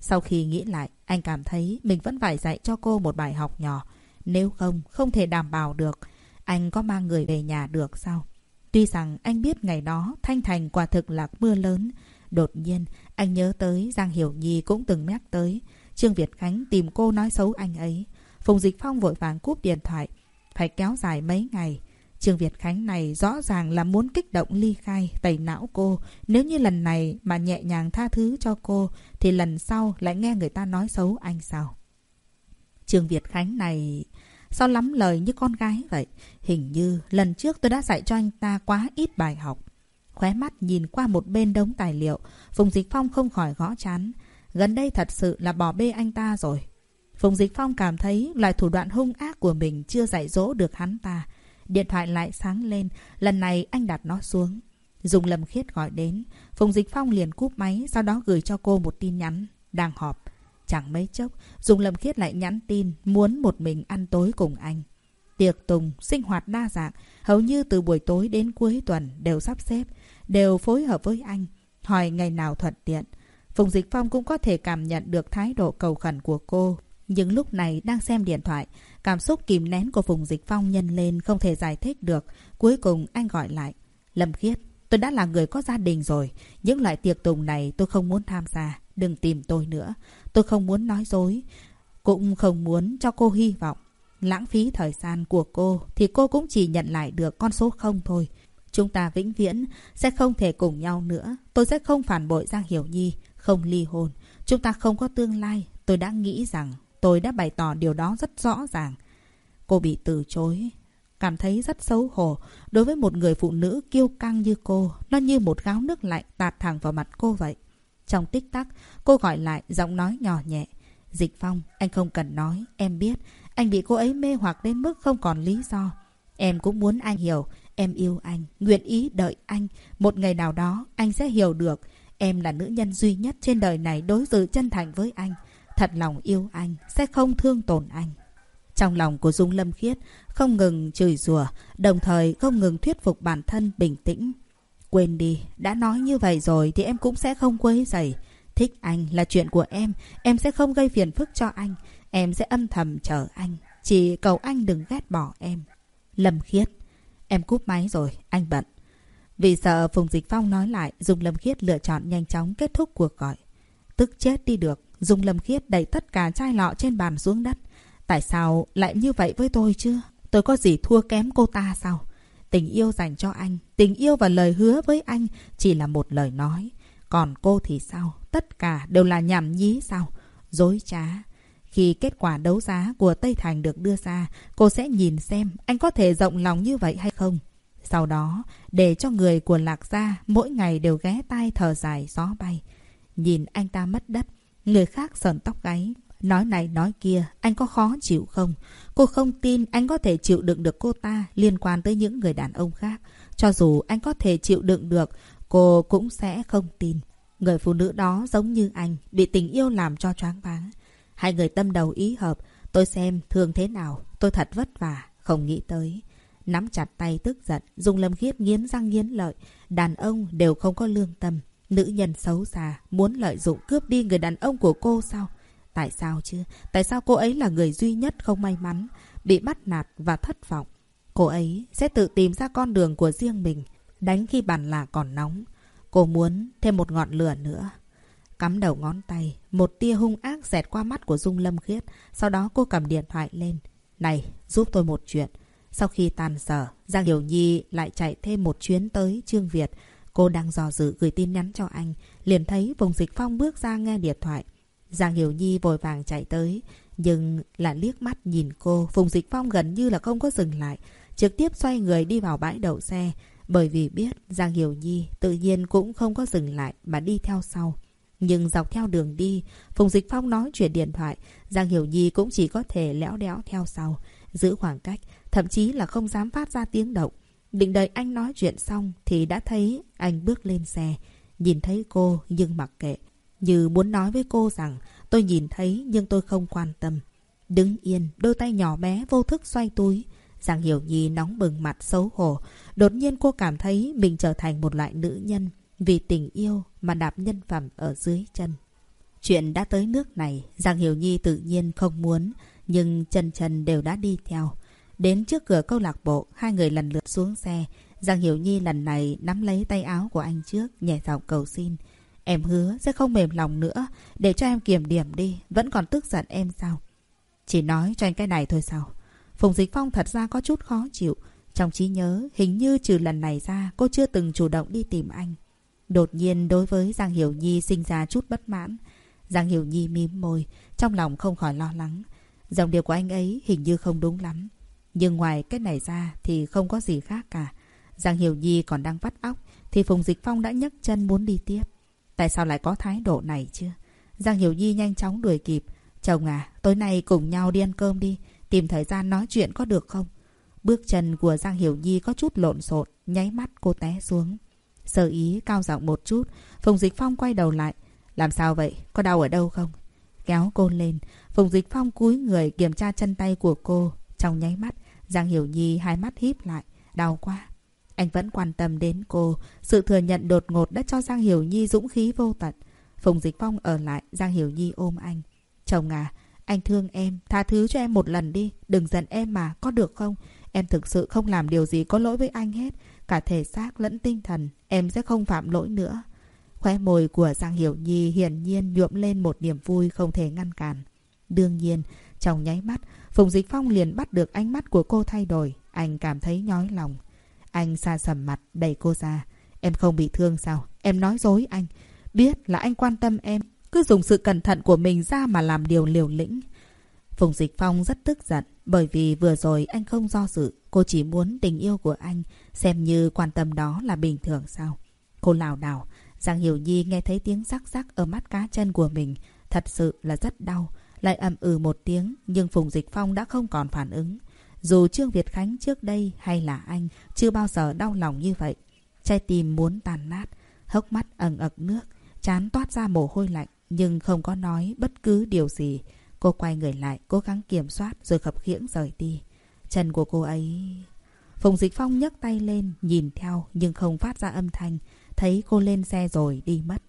Sau khi nghĩ lại, anh cảm thấy mình vẫn phải dạy cho cô một bài học nhỏ. Nếu không, không thể đảm bảo được. Anh có mang người về nhà được sao? Tuy rằng anh biết ngày đó Thanh Thành quả thực là mưa lớn. Đột nhiên, anh nhớ tới Giang Hiểu Nhi cũng từng nhắc tới. Trương Việt Khánh tìm cô nói xấu anh ấy. Phùng Dịch Phong vội vàng cúp điện thoại. Phải kéo dài mấy ngày. Trương Việt Khánh này rõ ràng là muốn kích động ly khai, tẩy não cô. Nếu như lần này mà nhẹ nhàng tha thứ cho cô, thì lần sau lại nghe người ta nói xấu anh sao? Trương Việt Khánh này... Sao lắm lời như con gái vậy? Hình như lần trước tôi đã dạy cho anh ta quá ít bài học. Khóe mắt nhìn qua một bên đống tài liệu, Phùng Dịch Phong không khỏi gõ chán. Gần đây thật sự là bỏ bê anh ta rồi. Phùng Dịch Phong cảm thấy loại thủ đoạn hung ác của mình chưa dạy dỗ được hắn ta. Điện thoại lại sáng lên, lần này anh đặt nó xuống. Dùng Lâm Khiết gọi đến, Phùng Dịch Phong liền cúp máy, sau đó gửi cho cô một tin nhắn. Đang họp. Chẳng mấy chốc, Dung Lâm Khiết lại nhắn tin muốn một mình ăn tối cùng anh. Tiệc tùng, sinh hoạt đa dạng, hầu như từ buổi tối đến cuối tuần đều sắp xếp, đều phối hợp với anh, hỏi ngày nào thuận tiện. Phùng Dịch Phong cũng có thể cảm nhận được thái độ cầu khẩn của cô. Nhưng lúc này đang xem điện thoại, cảm xúc kìm nén của Phùng Dịch Phong nhân lên không thể giải thích được. Cuối cùng anh gọi lại. Lâm Khiết, tôi đã là người có gia đình rồi. Những loại tiệc tùng này tôi không muốn tham gia. Đừng tìm tôi nữa. Tôi không muốn nói dối. Cũng không muốn cho cô hy vọng. Lãng phí thời gian của cô thì cô cũng chỉ nhận lại được con số không thôi. Chúng ta vĩnh viễn sẽ không thể cùng nhau nữa. Tôi sẽ không phản bội Giang Hiểu Nhi, không ly hôn. Chúng ta không có tương lai. Tôi đã nghĩ rằng tôi đã bày tỏ điều đó rất rõ ràng. Cô bị từ chối. Cảm thấy rất xấu hổ. Đối với một người phụ nữ kiêu căng như cô, nó như một gáo nước lạnh tạt thẳng vào mặt cô vậy. Trong tích tắc, cô gọi lại giọng nói nhỏ nhẹ. Dịch Phong, anh không cần nói, em biết. Anh bị cô ấy mê hoặc đến mức không còn lý do. Em cũng muốn anh hiểu. Em yêu anh, nguyện ý đợi anh. Một ngày nào đó, anh sẽ hiểu được. Em là nữ nhân duy nhất trên đời này đối xử chân thành với anh. Thật lòng yêu anh, sẽ không thương tổn anh. Trong lòng của Dung Lâm Khiết không ngừng chửi rủa, đồng thời không ngừng thuyết phục bản thân bình tĩnh. Quên đi, đã nói như vậy rồi thì em cũng sẽ không quấy rầy. Thích anh là chuyện của em, em sẽ không gây phiền phức cho anh. Em sẽ âm thầm chờ anh, chỉ cầu anh đừng ghét bỏ em. Lâm Khiết, em cúp máy rồi, anh bận. Vì sợ Phùng Dịch Phong nói lại, Dung Lâm Khiết lựa chọn nhanh chóng kết thúc cuộc gọi. Tức chết đi được, Dung Lâm Khiết đẩy tất cả chai lọ trên bàn xuống đất. Tại sao lại như vậy với tôi chứ? Tôi có gì thua kém cô ta sao? Tình yêu dành cho anh, tình yêu và lời hứa với anh chỉ là một lời nói. Còn cô thì sao? Tất cả đều là nhảm nhí sao? Dối trá. Khi kết quả đấu giá của Tây Thành được đưa ra, cô sẽ nhìn xem anh có thể rộng lòng như vậy hay không. Sau đó, để cho người của Lạc Gia mỗi ngày đều ghé tai thở dài gió bay. Nhìn anh ta mất đất, người khác sờn tóc gáy. Nói này nói kia, anh có khó chịu không? Cô không tin anh có thể chịu đựng được cô ta liên quan tới những người đàn ông khác. Cho dù anh có thể chịu đựng được, cô cũng sẽ không tin. Người phụ nữ đó giống như anh, bị tình yêu làm cho choáng váng. Hai người tâm đầu ý hợp, tôi xem thương thế nào, tôi thật vất vả, không nghĩ tới. Nắm chặt tay tức giận, Dung Lâm Khiết nghiến răng nghiến lợi. Đàn ông đều không có lương tâm. Nữ nhân xấu xa, muốn lợi dụng cướp đi người đàn ông của cô sao? Tại sao chứ? Tại sao cô ấy là người duy nhất không may mắn, bị bắt nạt và thất vọng? Cô ấy sẽ tự tìm ra con đường của riêng mình, đánh khi bàn là còn nóng. Cô muốn thêm một ngọn lửa nữa. Cắm đầu ngón tay, một tia hung ác xẹt qua mắt của Dung Lâm Khiết. Sau đó cô cầm điện thoại lên. Này, giúp tôi một chuyện. Sau khi tàn sở, Giang Hiểu Nhi lại chạy thêm một chuyến tới Trương Việt. Cô đang dò dự gửi tin nhắn cho anh. Liền thấy vùng dịch phong bước ra nghe điện thoại. Giang Hiểu Nhi vội vàng chạy tới. Nhưng là liếc mắt nhìn cô. vùng Dịch Phong gần như là không có dừng lại. Trực tiếp xoay người đi vào bãi đậu xe. Bởi vì biết Giang Hiểu Nhi tự nhiên cũng không có dừng lại mà đi theo sau. Nhưng dọc theo đường đi, Phùng Dịch Phong nói chuyện điện thoại, Giang Hiểu Nhi cũng chỉ có thể lẽo đẽo theo sau, giữ khoảng cách, thậm chí là không dám phát ra tiếng động. Định đợi anh nói chuyện xong thì đã thấy anh bước lên xe, nhìn thấy cô nhưng mặc kệ, như muốn nói với cô rằng tôi nhìn thấy nhưng tôi không quan tâm. Đứng yên, đôi tay nhỏ bé vô thức xoay túi. Giang Hiểu Nhi nóng bừng mặt xấu hổ. Đột nhiên cô cảm thấy mình trở thành một loại nữ nhân vì tình yêu mà đạp nhân phẩm ở dưới chân. Chuyện đã tới nước này, Giang Hiểu Nhi tự nhiên không muốn, nhưng chân chân đều đã đi theo. Đến trước cửa câu lạc bộ, hai người lần lượt xuống xe. Giang Hiểu Nhi lần này nắm lấy tay áo của anh trước, nhẹ giọng cầu xin. Em hứa sẽ không mềm lòng nữa, để cho em kiểm điểm đi, vẫn còn tức giận em sao? Chỉ nói cho anh cái này thôi sao? Phùng Dịch Phong thật ra có chút khó chịu. Trong trí nhớ, hình như trừ lần này ra, cô chưa từng chủ động đi tìm anh. Đột nhiên đối với Giang Hiểu Nhi sinh ra chút bất mãn. Giang Hiểu Nhi mím môi, trong lòng không khỏi lo lắng. Dòng điều của anh ấy hình như không đúng lắm. Nhưng ngoài cái này ra thì không có gì khác cả. Giang Hiểu Nhi còn đang vắt óc thì Phùng Dịch Phong đã nhấc chân muốn đi tiếp. Tại sao lại có thái độ này chứ? Giang Hiểu Nhi nhanh chóng đuổi kịp. Chồng à, tối nay cùng nhau đi ăn cơm đi. Tìm thời gian nói chuyện có được không? Bước chân của Giang Hiểu Nhi có chút lộn xộn, nháy mắt cô té xuống. Sơ ý cao giọng một chút, Phùng Dịch Phong quay đầu lại. Làm sao vậy? Có đau ở đâu không? kéo cô lên. Phùng Dịch Phong cúi người kiểm tra chân tay của cô. Trong nháy mắt, Giang Hiểu Nhi hai mắt híp lại. Đau quá. Anh vẫn quan tâm đến cô. Sự thừa nhận đột ngột đã cho Giang Hiểu Nhi dũng khí vô tận. Phùng Dịch Phong ở lại, Giang Hiểu Nhi ôm anh. Chồng à, anh thương em, tha thứ cho em một lần đi. Đừng giận em mà, có được không? Em thực sự không làm điều gì có lỗi với anh hết. Cả thể xác lẫn tinh thần, em sẽ không phạm lỗi nữa. Khóe môi của Giang Hiểu Nhi hiển nhiên nhuộm lên một niềm vui không thể ngăn cản. Đương nhiên, trong nháy mắt, Phùng Dịch Phong liền bắt được ánh mắt của cô thay đổi. Anh cảm thấy nhói lòng. Anh xa sầm mặt, đẩy cô ra. Em không bị thương sao? Em nói dối anh. Biết là anh quan tâm em. Cứ dùng sự cẩn thận của mình ra mà làm điều liều lĩnh. Phùng Dịch Phong rất tức giận. Bởi vì vừa rồi anh không do dự. Cô chỉ muốn tình yêu của anh. Xem như quan tâm đó là bình thường sao? Cô lảo đảo. Giang Hiểu Nhi nghe thấy tiếng rắc rắc ở mắt cá chân của mình. Thật sự là rất đau. Lại ầm ừ một tiếng. Nhưng Phùng Dịch Phong đã không còn phản ứng. Dù Trương Việt Khánh trước đây hay là anh chưa bao giờ đau lòng như vậy. Trái tim muốn tàn nát, hốc mắt ẩn ực nước, chán toát ra mồ hôi lạnh nhưng không có nói bất cứ điều gì. Cô quay người lại, cố gắng kiểm soát rồi khập khiễng rời đi. Chân của cô ấy... Phùng Dịch Phong nhấc tay lên, nhìn theo nhưng không phát ra âm thanh. Thấy cô lên xe rồi đi mất.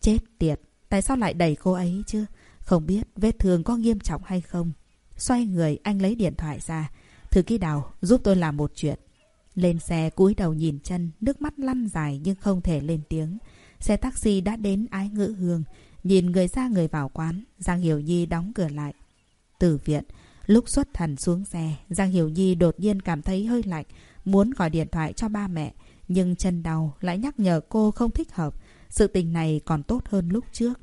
Chết tiệt, tại sao lại đẩy cô ấy chứ? Không biết vết thương có nghiêm trọng hay không. Xoay người, anh lấy điện thoại ra. Thư ký đào, giúp tôi làm một chuyện. Lên xe cúi đầu nhìn chân, nước mắt lăn dài nhưng không thể lên tiếng. Xe taxi đã đến ái ngữ hương. Nhìn người ra người vào quán, Giang Hiểu Nhi đóng cửa lại. Từ viện, lúc xuất thần xuống xe, Giang Hiểu Nhi đột nhiên cảm thấy hơi lạnh, muốn gọi điện thoại cho ba mẹ. Nhưng chân đau lại nhắc nhở cô không thích hợp. Sự tình này còn tốt hơn lúc trước.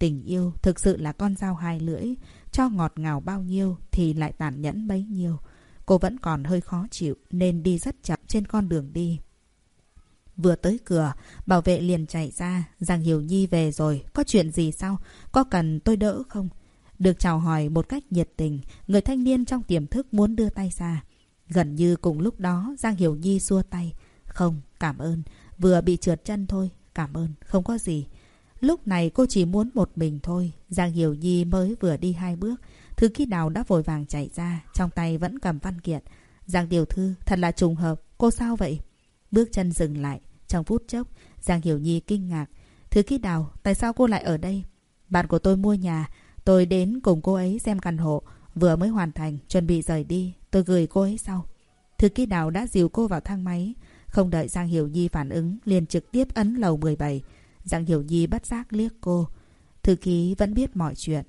Tình yêu thực sự là con dao hai lưỡi. Cho ngọt ngào bao nhiêu thì lại tàn nhẫn bấy nhiêu. Cô vẫn còn hơi khó chịu nên đi rất chậm trên con đường đi. Vừa tới cửa, bảo vệ liền chạy ra. rằng Hiểu Nhi về rồi, có chuyện gì sao? Có cần tôi đỡ không? Được chào hỏi một cách nhiệt tình, người thanh niên trong tiềm thức muốn đưa tay ra. Gần như cùng lúc đó, Giang Hiểu Nhi xua tay. Không, cảm ơn. Vừa bị trượt chân thôi. Cảm ơn, không có gì. Lúc này cô chỉ muốn một mình thôi. Giang Hiểu Nhi mới vừa đi hai bước. Thư ký đào đã vội vàng chạy ra, trong tay vẫn cầm văn kiện. Giang tiểu thư, thật là trùng hợp, cô sao vậy? Bước chân dừng lại, trong phút chốc, Giang Hiểu Nhi kinh ngạc. Thư ký đào, tại sao cô lại ở đây? Bạn của tôi mua nhà, tôi đến cùng cô ấy xem căn hộ, vừa mới hoàn thành, chuẩn bị rời đi, tôi gửi cô ấy sau. Thư ký đào đã dìu cô vào thang máy, không đợi Giang Hiểu Nhi phản ứng, liền trực tiếp ấn lầu 17. Giang Hiểu Nhi bắt giác liếc cô. Thư ký vẫn biết mọi chuyện.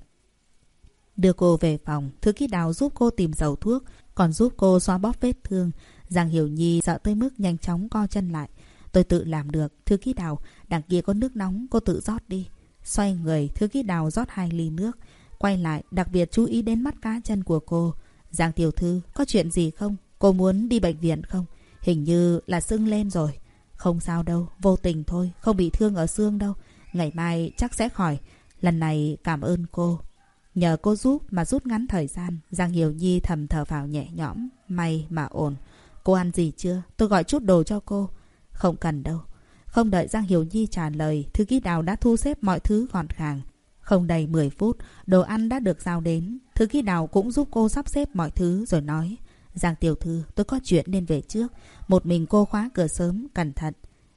Đưa cô về phòng, thư ký đào giúp cô tìm dầu thuốc, còn giúp cô xoa bóp vết thương. Giang Hiểu Nhi sợ tới mức nhanh chóng co chân lại. Tôi tự làm được, thư ký đào, đằng kia có nước nóng, cô tự rót đi. Xoay người, thư ký đào rót hai ly nước. Quay lại, đặc biệt chú ý đến mắt cá chân của cô. Giang tiểu thư, có chuyện gì không? Cô muốn đi bệnh viện không? Hình như là sưng lên rồi. Không sao đâu, vô tình thôi, không bị thương ở xương đâu. Ngày mai chắc sẽ khỏi. Lần này cảm ơn cô. Nhờ cô giúp mà rút ngắn thời gian, Giang Hiểu Nhi thầm thở vào nhẹ nhõm. May mà ổn. Cô ăn gì chưa? Tôi gọi chút đồ cho cô. Không cần đâu. Không đợi Giang Hiểu Nhi trả lời, thư ký đào đã thu xếp mọi thứ gọn gàng. Không đầy 10 phút, đồ ăn đã được giao đến. Thư ký đào cũng giúp cô sắp xếp mọi thứ rồi nói. Giang tiểu thư, tôi có chuyện nên về trước. Một mình cô khóa cửa sớm, cẩn thận.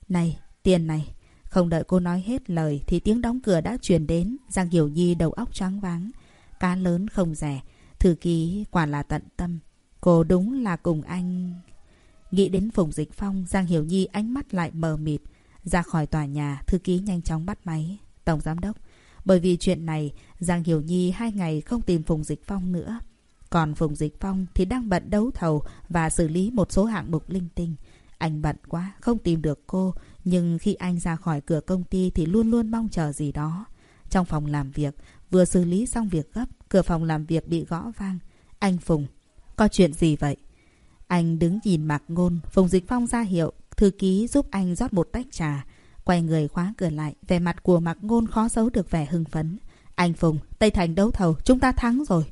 Này, tiền này. Không đợi cô nói hết lời thì tiếng đóng cửa đã truyền đến. Giang Hiểu Nhi đầu óc choáng váng. Cá lớn không rẻ. Thư ký quả là tận tâm. Cô đúng là cùng anh... Nghĩ đến Phùng Dịch Phong, Giang Hiểu Nhi ánh mắt lại mờ mịt. Ra khỏi tòa nhà, thư ký nhanh chóng bắt máy. Tổng giám đốc. Bởi vì chuyện này, Giang Hiểu Nhi hai ngày không tìm Phùng Dịch Phong nữa. Còn Phùng Dịch Phong thì đang bận đấu thầu và xử lý một số hạng mục linh tinh. Anh bận quá, không tìm được cô. Nhưng khi anh ra khỏi cửa công ty thì luôn luôn mong chờ gì đó. Trong phòng làm việc, vừa xử lý xong việc gấp, cửa phòng làm việc bị gõ vang. Anh Phùng, có chuyện gì vậy? Anh đứng nhìn Mạc Ngôn, Phùng Dịch Phong ra hiệu, thư ký giúp anh rót một tách trà. Quay người khóa cửa lại, vẻ mặt của Mạc Ngôn khó giấu được vẻ hưng phấn. Anh Phùng, Tây Thành đấu thầu, chúng ta thắng rồi.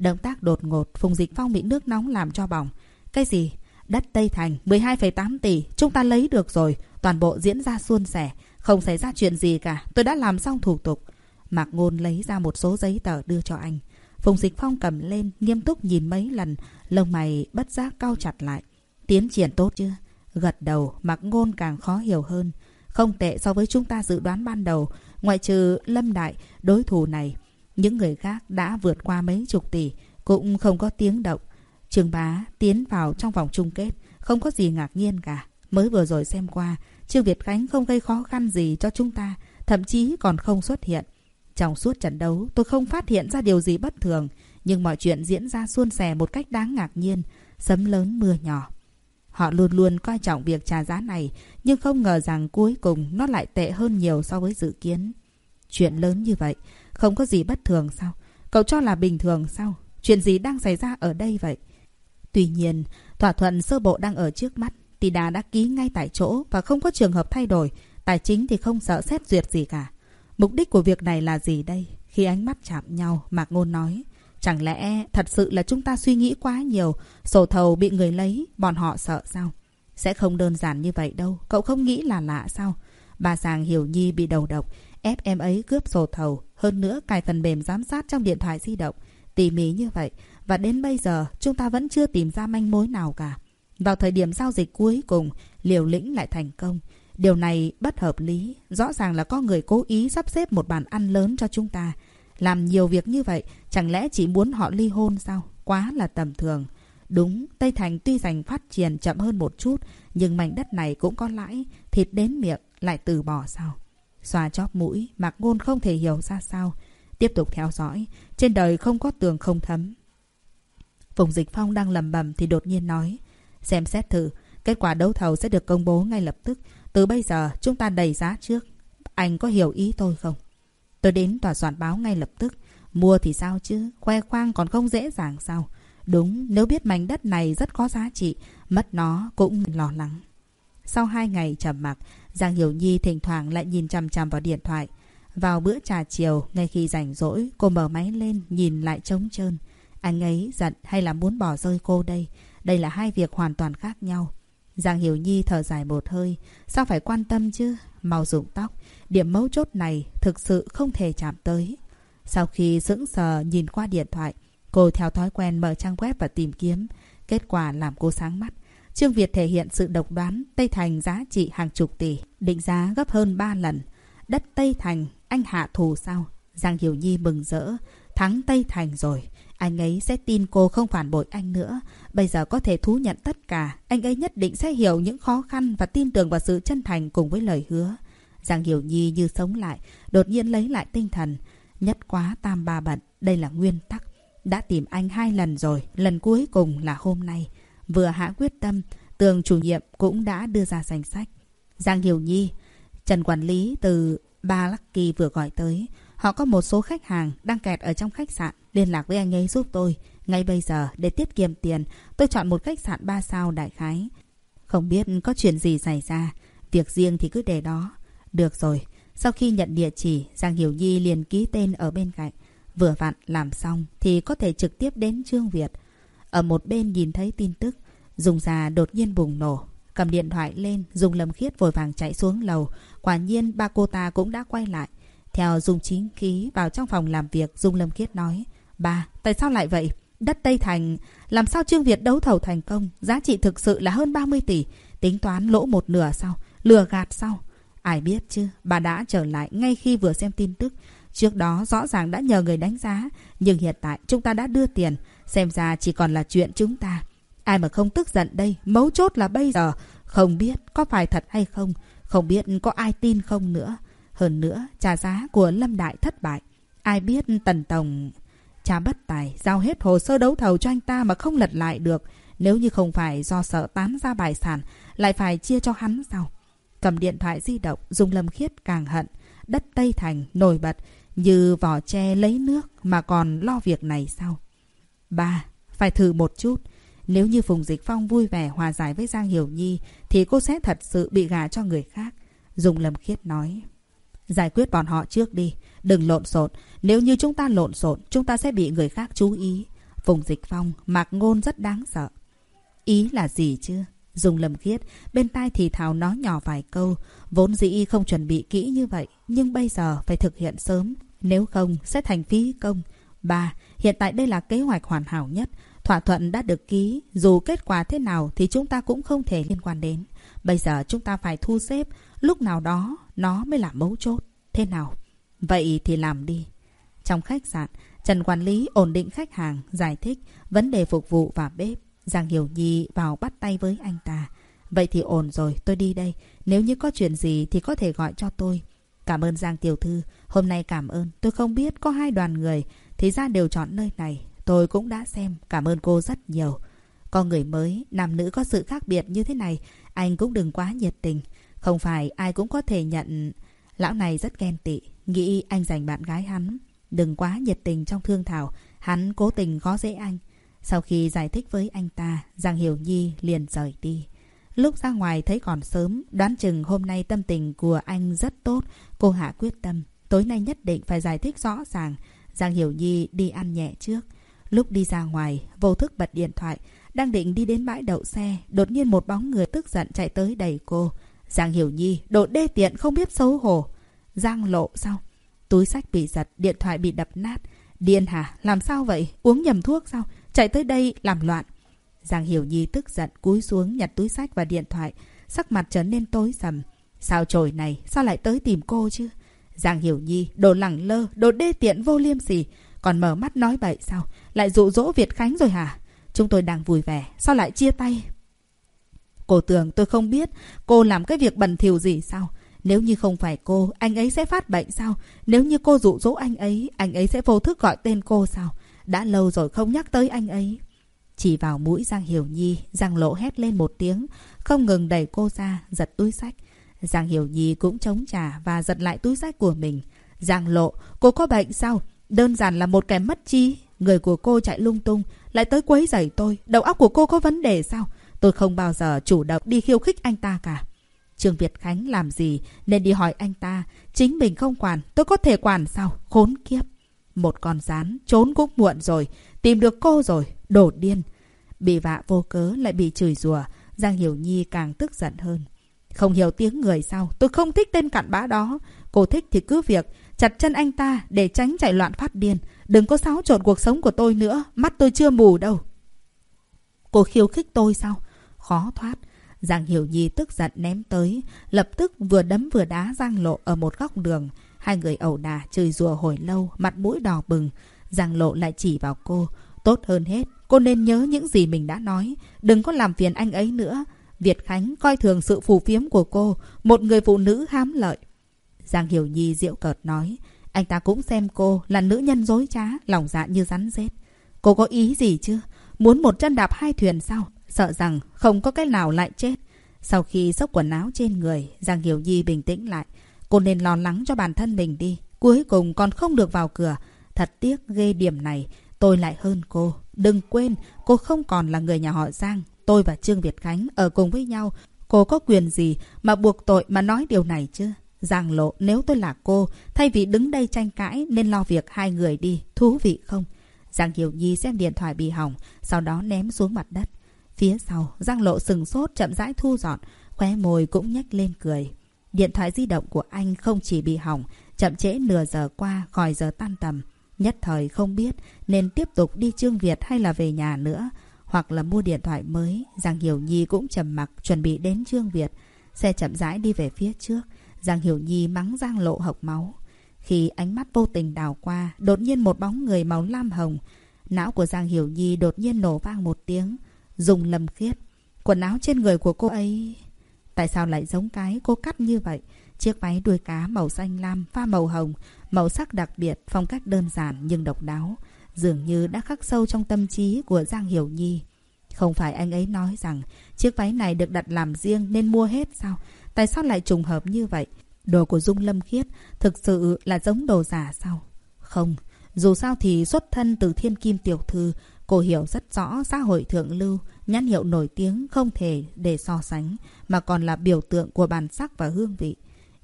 Động tác đột ngột, Phùng Dịch Phong bị nước nóng làm cho bỏng. Cái gì? Đất Tây Thành, 12,8 tỷ, chúng ta lấy được rồi. Toàn bộ diễn ra suôn sẻ, không xảy ra chuyện gì cả. Tôi đã làm xong thủ tục. Mạc Ngôn lấy ra một số giấy tờ đưa cho anh. Phùng Dịch Phong cầm lên, nghiêm túc nhìn mấy lần, lông mày bất giác cau chặt lại. Tiến triển tốt chưa? Gật đầu, Mạc Ngôn càng khó hiểu hơn. Không tệ so với chúng ta dự đoán ban đầu, ngoại trừ Lâm Đại, đối thủ này. Những người khác đã vượt qua mấy chục tỷ, cũng không có tiếng động. Trường bá tiến vào trong vòng chung kết, không có gì ngạc nhiên cả. Mới vừa rồi xem qua, Trương Việt Khánh không gây khó khăn gì cho chúng ta, thậm chí còn không xuất hiện. Trong suốt trận đấu, tôi không phát hiện ra điều gì bất thường, nhưng mọi chuyện diễn ra suôn sẻ một cách đáng ngạc nhiên, sấm lớn mưa nhỏ. Họ luôn luôn coi trọng việc trả giá này, nhưng không ngờ rằng cuối cùng nó lại tệ hơn nhiều so với dự kiến. Chuyện lớn như vậy, không có gì bất thường sao? Cậu cho là bình thường sao? Chuyện gì đang xảy ra ở đây vậy? Tuy nhiên, thỏa thuận sơ bộ đang ở trước mắt. Tỷ đà đã ký ngay tại chỗ và không có trường hợp thay đổi. Tài chính thì không sợ xét duyệt gì cả. Mục đích của việc này là gì đây? Khi ánh mắt chạm nhau, Mạc Ngôn nói. Chẳng lẽ thật sự là chúng ta suy nghĩ quá nhiều, sổ thầu bị người lấy, bọn họ sợ sao? Sẽ không đơn giản như vậy đâu, cậu không nghĩ là lạ sao? Bà Sàng Hiểu Nhi bị đầu độc, ép em ấy cướp sổ thầu, hơn nữa cài phần mềm giám sát trong điện thoại di động. Tỉ mỉ như vậy, và đến bây giờ chúng ta vẫn chưa tìm ra manh mối nào cả. Vào thời điểm giao dịch cuối cùng, liều lĩnh lại thành công. Điều này bất hợp lý, rõ ràng là có người cố ý sắp xếp một bàn ăn lớn cho chúng ta. Làm nhiều việc như vậy, chẳng lẽ chỉ muốn họ ly hôn sao? Quá là tầm thường. Đúng, Tây Thành tuy giành phát triển chậm hơn một chút, nhưng mảnh đất này cũng có lãi, thịt đến miệng, lại từ bỏ sao? Xoa chóp mũi, Mạc Ngôn không thể hiểu ra sao. Tiếp tục theo dõi, trên đời không có tường không thấm. Phùng Dịch Phong đang lầm bầm thì đột nhiên nói. Xem xét thử, kết quả đấu thầu sẽ được công bố ngay lập tức. Từ bây giờ, chúng ta đầy giá trước. Anh có hiểu ý tôi không? Tôi đến tòa soạn báo ngay lập tức. Mua thì sao chứ? Khoe khoang còn không dễ dàng sao? Đúng, nếu biết mảnh đất này rất có giá trị, mất nó cũng lo lắng. Sau hai ngày trầm mặc, Giang Hiểu Nhi thỉnh thoảng lại nhìn chằm chằm vào điện thoại. Vào bữa trà chiều, ngay khi rảnh rỗi, cô mở máy lên, nhìn lại trống trơn. Anh ấy giận hay là muốn bỏ rơi cô đây? Đây là hai việc hoàn toàn khác nhau. Giang Hiểu Nhi thở dài một hơi. Sao phải quan tâm chứ? Màu rụng tóc. Điểm mấu chốt này thực sự không thể chạm tới. Sau khi sững sờ nhìn qua điện thoại, cô theo thói quen mở trang web và tìm kiếm. Kết quả làm cô sáng mắt. Trương Việt thể hiện sự độc đoán Tây Thành giá trị hàng chục tỷ, định giá gấp hơn 3 lần. Đất Tây Thành, anh hạ thù sao? Giang Hiểu Nhi mừng rỡ. Thắng Tây Thành rồi. Anh ấy sẽ tin cô không phản bội anh nữa. Bây giờ có thể thú nhận tất cả. Anh ấy nhất định sẽ hiểu những khó khăn và tin tưởng vào sự chân thành cùng với lời hứa. Giang Hiểu Nhi như sống lại, đột nhiên lấy lại tinh thần. Nhất quá tam ba bận, đây là nguyên tắc. Đã tìm anh hai lần rồi, lần cuối cùng là hôm nay. Vừa hạ quyết tâm, tường chủ nhiệm cũng đã đưa ra danh sách. Giang Hiểu Nhi, Trần Quản lý từ Ba Lucky vừa gọi tới. Họ có một số khách hàng đang kẹt ở trong khách sạn. Liên lạc với anh ấy giúp tôi. Ngay bây giờ, để tiết kiệm tiền, tôi chọn một khách sạn 3 sao đại khái. Không biết có chuyện gì xảy ra. Việc riêng thì cứ để đó. Được rồi. Sau khi nhận địa chỉ, Giang Hiểu Nhi liền ký tên ở bên cạnh. Vừa vặn làm xong thì có thể trực tiếp đến Trương Việt. Ở một bên nhìn thấy tin tức, Dùng già đột nhiên bùng nổ. Cầm điện thoại lên, Dung Lâm Khiết vội vàng chạy xuống lầu. Quả nhiên ba cô ta cũng đã quay lại. Theo Dung Chính Khí vào trong phòng làm việc, Dung Lâm Khiết nói. Ba, tại sao lại vậy? Đất Tây Thành, làm sao Trương Việt đấu thầu thành công? Giá trị thực sự là hơn 30 tỷ. Tính toán lỗ một nửa sau, Lừa gạt sau, Ai biết chứ, bà đã trở lại ngay khi vừa xem tin tức. Trước đó rõ ràng đã nhờ người đánh giá, nhưng hiện tại chúng ta đã đưa tiền, xem ra chỉ còn là chuyện chúng ta. Ai mà không tức giận đây, mấu chốt là bây giờ, không biết có phải thật hay không, không biết có ai tin không nữa. Hơn nữa, trả giá của Lâm Đại thất bại. Ai biết Tần Tổng... Cha bất tài, giao hết hồ sơ đấu thầu cho anh ta mà không lật lại được. Nếu như không phải do sợ tán ra bài sản, lại phải chia cho hắn sao? Cầm điện thoại di động, dùng lâm khiết càng hận. Đất Tây Thành nổi bật, như vỏ tre lấy nước mà còn lo việc này sao? Ba, phải thử một chút. Nếu như Phùng Dịch Phong vui vẻ hòa giải với Giang Hiểu Nhi thì cô sẽ thật sự bị gả cho người khác. Dùng lầm Khiết nói. Giải quyết bọn họ trước đi. Đừng lộn xộn. Nếu như chúng ta lộn xộn, chúng ta sẽ bị người khác chú ý. Phùng Dịch Phong, Mạc Ngôn rất đáng sợ. Ý là gì chứ? Dùng lầm Khiết, bên tai thì thào nói nhỏ vài câu. Vốn dĩ không chuẩn bị kỹ như vậy, nhưng bây giờ phải thực hiện sớm. Nếu không, sẽ thành phí công. Ba, hiện tại đây là kế hoạch hoàn hảo nhất. Thỏa thuận đã được ký, dù kết quả thế nào thì chúng ta cũng không thể liên quan đến. Bây giờ chúng ta phải thu xếp, lúc nào đó nó mới là mấu chốt. Thế nào? Vậy thì làm đi. Trong khách sạn, Trần Quản lý ổn định khách hàng, giải thích vấn đề phục vụ và bếp. Giang Hiểu Nhi vào bắt tay với anh ta. Vậy thì ổn rồi, tôi đi đây. Nếu như có chuyện gì thì có thể gọi cho tôi. Cảm ơn Giang Tiểu Thư. Hôm nay cảm ơn. Tôi không biết có hai đoàn người thì ra đều chọn nơi này. Tôi cũng đã xem. Cảm ơn cô rất nhiều. Có người mới, nam nữ có sự khác biệt như thế này. Anh cũng đừng quá nhiệt tình. Không phải ai cũng có thể nhận... Lão này rất ghen tị. Nghĩ anh dành bạn gái hắn. Đừng quá nhiệt tình trong thương thảo. Hắn cố tình khó dễ anh. Sau khi giải thích với anh ta, Giang Hiểu Nhi liền rời đi. Lúc ra ngoài thấy còn sớm, đoán chừng hôm nay tâm tình của anh rất tốt. Cô Hạ quyết tâm, tối nay nhất định phải giải thích rõ ràng. Giang Hiểu Nhi đi ăn nhẹ trước. Lúc đi ra ngoài, vô thức bật điện thoại. Đang định đi đến bãi đậu xe, đột nhiên một bóng người tức giận chạy tới đẩy cô. Giang Hiểu Nhi, độ đê tiện không biết xấu hổ. Giang lộ sao? Túi sách bị giật, điện thoại bị đập nát. Điên hả? Làm sao vậy? Uống nhầm thuốc sao? Chạy tới đây làm loạn. Giang Hiểu Nhi tức giận cúi xuống nhặt túi sách và điện thoại. Sắc mặt trở nên tối sầm. Sao trời này? Sao lại tới tìm cô chứ? Giang Hiểu Nhi, đồ lẳng lơ, đồ đê tiện vô liêm sỉ. Còn mở mắt nói bậy sao? Lại dụ dỗ Việt Khánh rồi hả? Chúng tôi đang vui vẻ. Sao lại chia tay? Cô tưởng tôi không biết cô làm cái việc bẩn thỉu gì sao? Nếu như không phải cô, anh ấy sẽ phát bệnh sao? Nếu như cô dụ dỗ anh ấy, anh ấy sẽ vô thức gọi tên cô sao? Đã lâu rồi không nhắc tới anh ấy. Chỉ vào mũi Giang Hiểu Nhi, Giang Lộ hét lên một tiếng, không ngừng đẩy cô ra, giật túi sách. Giang Hiểu Nhi cũng chống trả và giật lại túi sách của mình. Giang Lộ, cô có bệnh sao? Đơn giản là một kẻ mất chi. Người của cô chạy lung tung, lại tới quấy rầy tôi. Đầu óc của cô có vấn đề sao? Tôi không bao giờ chủ động đi khiêu khích anh ta cả. Trương Việt Khánh làm gì nên đi hỏi anh ta. Chính mình không quản, tôi có thể quản sao? Khốn kiếp. Một con rán, trốn cũng muộn rồi. Tìm được cô rồi, đổ điên. Bị vạ vô cớ lại bị chửi rủa Giang Hiểu Nhi càng tức giận hơn. Không hiểu tiếng người sao, tôi không thích tên cặn bã đó. Cô thích thì cứ việc, chặt chân anh ta để tránh chạy loạn phát điên. Đừng có xáo trộn cuộc sống của tôi nữa, mắt tôi chưa mù đâu. Cô khiêu khích tôi sao? Khó thoát. Giang Hiểu Nhi tức giận ném tới, lập tức vừa đấm vừa đá Giang Lộ ở một góc đường. Hai người ẩu đà chơi rùa hồi lâu, mặt mũi đỏ bừng. Giang Lộ lại chỉ vào cô. Tốt hơn hết, cô nên nhớ những gì mình đã nói. Đừng có làm phiền anh ấy nữa. Việt Khánh coi thường sự phù phiếm của cô, một người phụ nữ hám lợi. Giang Hiểu Nhi diệu cợt nói, anh ta cũng xem cô là nữ nhân dối trá, lòng dạ như rắn rết. Cô có ý gì chứ? Muốn một chân đạp hai thuyền sao? Sợ rằng không có cái nào lại chết. Sau khi xốc quần áo trên người, Giang Hiểu Nhi bình tĩnh lại. Cô nên lo lắng cho bản thân mình đi. Cuối cùng còn không được vào cửa. Thật tiếc ghê điểm này, tôi lại hơn cô. Đừng quên, cô không còn là người nhà họ Giang. Tôi và Trương Việt Khánh ở cùng với nhau. Cô có quyền gì mà buộc tội mà nói điều này chứ? Giang lộ nếu tôi là cô, thay vì đứng đây tranh cãi nên lo việc hai người đi. Thú vị không? Giang Hiểu Nhi xem điện thoại bị hỏng, sau đó ném xuống mặt đất. Phía sau, Giang lộ sừng sốt chậm rãi thu dọn, khóe môi cũng nhếch lên cười. Điện thoại di động của anh không chỉ bị hỏng, chậm trễ nửa giờ qua khỏi giờ tan tầm. Nhất thời không biết nên tiếp tục đi Trương Việt hay là về nhà nữa. Hoặc là mua điện thoại mới. Giang Hiểu Nhi cũng trầm mặc chuẩn bị đến Trương Việt. Xe chậm rãi đi về phía trước. Giang Hiểu Nhi mắng Giang Lộ hộc máu. Khi ánh mắt vô tình đào qua, đột nhiên một bóng người màu lam hồng. Não của Giang Hiểu Nhi đột nhiên nổ vang một tiếng. Dùng lầm khiết. Quần áo trên người của cô ấy... Tại sao lại giống cái cô cắt như vậy? Chiếc váy đuôi cá màu xanh lam pha màu hồng, màu sắc đặc biệt, phong cách đơn giản nhưng độc đáo. Dường như đã khắc sâu trong tâm trí của Giang Hiểu Nhi. Không phải anh ấy nói rằng chiếc váy này được đặt làm riêng nên mua hết sao? Tại sao lại trùng hợp như vậy? Đồ của Dung Lâm Khiết thực sự là giống đồ giả sao? Không, dù sao thì xuất thân từ thiên kim tiểu thư, cô hiểu rất rõ xã hội thượng lưu, nhãn hiệu nổi tiếng không thể để so sánh, mà còn là biểu tượng của bản sắc và hương vị.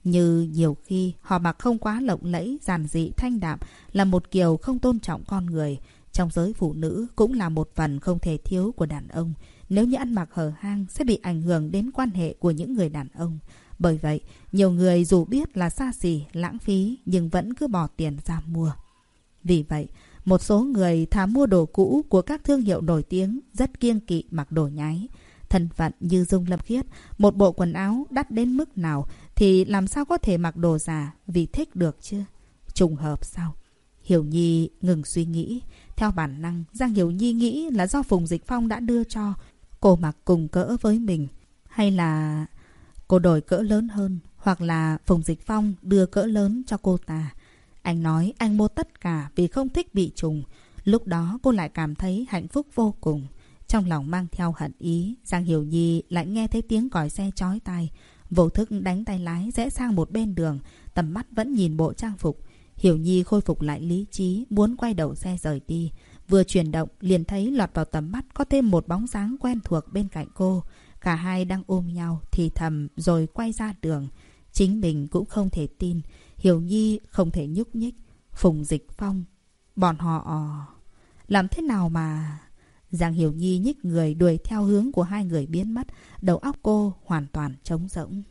Như nhiều khi họ mặc không quá lộng lẫy, giản dị, thanh đạm là một kiểu không tôn trọng con người. Trong giới phụ nữ cũng là một phần không thể thiếu của đàn ông. Nếu như ăn mặc hở hang sẽ bị ảnh hưởng đến quan hệ của những người đàn ông. Bởi vậy, nhiều người dù biết là xa xỉ, lãng phí nhưng vẫn cứ bỏ tiền ra mua. Vì vậy, một số người thà mua đồ cũ của các thương hiệu nổi tiếng rất kiêng kỵ mặc đồ nhái. Thân phận như Dung Lâm Khiết, một bộ quần áo đắt đến mức nào thì làm sao có thể mặc đồ giả vì thích được chứ? Trùng hợp sao? Hiểu Nhi ngừng suy nghĩ. Theo bản năng, Giang Hiểu Nhi nghĩ là do Phùng Dịch Phong đã đưa cho cô mặc cùng cỡ với mình. Hay là cô đổi cỡ lớn hơn. Hoặc là Phùng Dịch Phong đưa cỡ lớn cho cô ta. Anh nói anh mua tất cả vì không thích bị trùng. Lúc đó cô lại cảm thấy hạnh phúc vô cùng. Trong lòng mang theo hận ý, Giang Hiểu Nhi lại nghe thấy tiếng còi xe chói tai. Vô thức đánh tay lái rẽ sang một bên đường, tầm mắt vẫn nhìn bộ trang phục. Hiểu Nhi khôi phục lại lý trí, muốn quay đầu xe rời đi. Vừa chuyển động, liền thấy lọt vào tầm mắt có thêm một bóng dáng quen thuộc bên cạnh cô. Cả hai đang ôm nhau, thì thầm rồi quay ra đường. Chính mình cũng không thể tin. Hiểu Nhi không thể nhúc nhích. Phùng Dịch Phong. Bọn họ... Làm thế nào mà... Giang Hiểu Nhi nhích người đuổi theo hướng của hai người biến mất. Đầu óc cô hoàn toàn trống rỗng.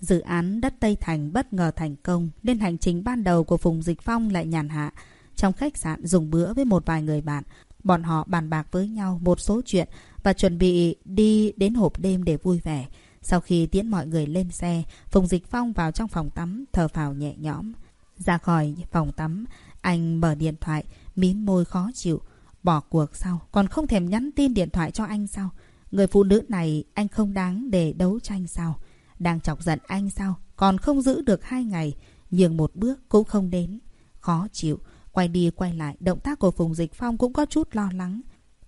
Dự án đất Tây Thành bất ngờ thành công nên hành trình ban đầu của Phùng Dịch Phong lại nhàn hạ. Trong khách sạn dùng bữa với một vài người bạn, bọn họ bàn bạc với nhau một số chuyện và chuẩn bị đi đến hộp đêm để vui vẻ. Sau khi tiễn mọi người lên xe, Phùng Dịch Phong vào trong phòng tắm, thở phào nhẹ nhõm. Ra khỏi phòng tắm, anh mở điện thoại, mím môi khó chịu. Bỏ cuộc sao? Còn không thèm nhắn tin điện thoại cho anh sao? Người phụ nữ này anh không đáng để đấu tranh sao? Đang chọc giận anh sao? Còn không giữ được hai ngày, nhường một bước cũng không đến. Khó chịu, quay đi quay lại, động tác của Phùng Dịch Phong cũng có chút lo lắng.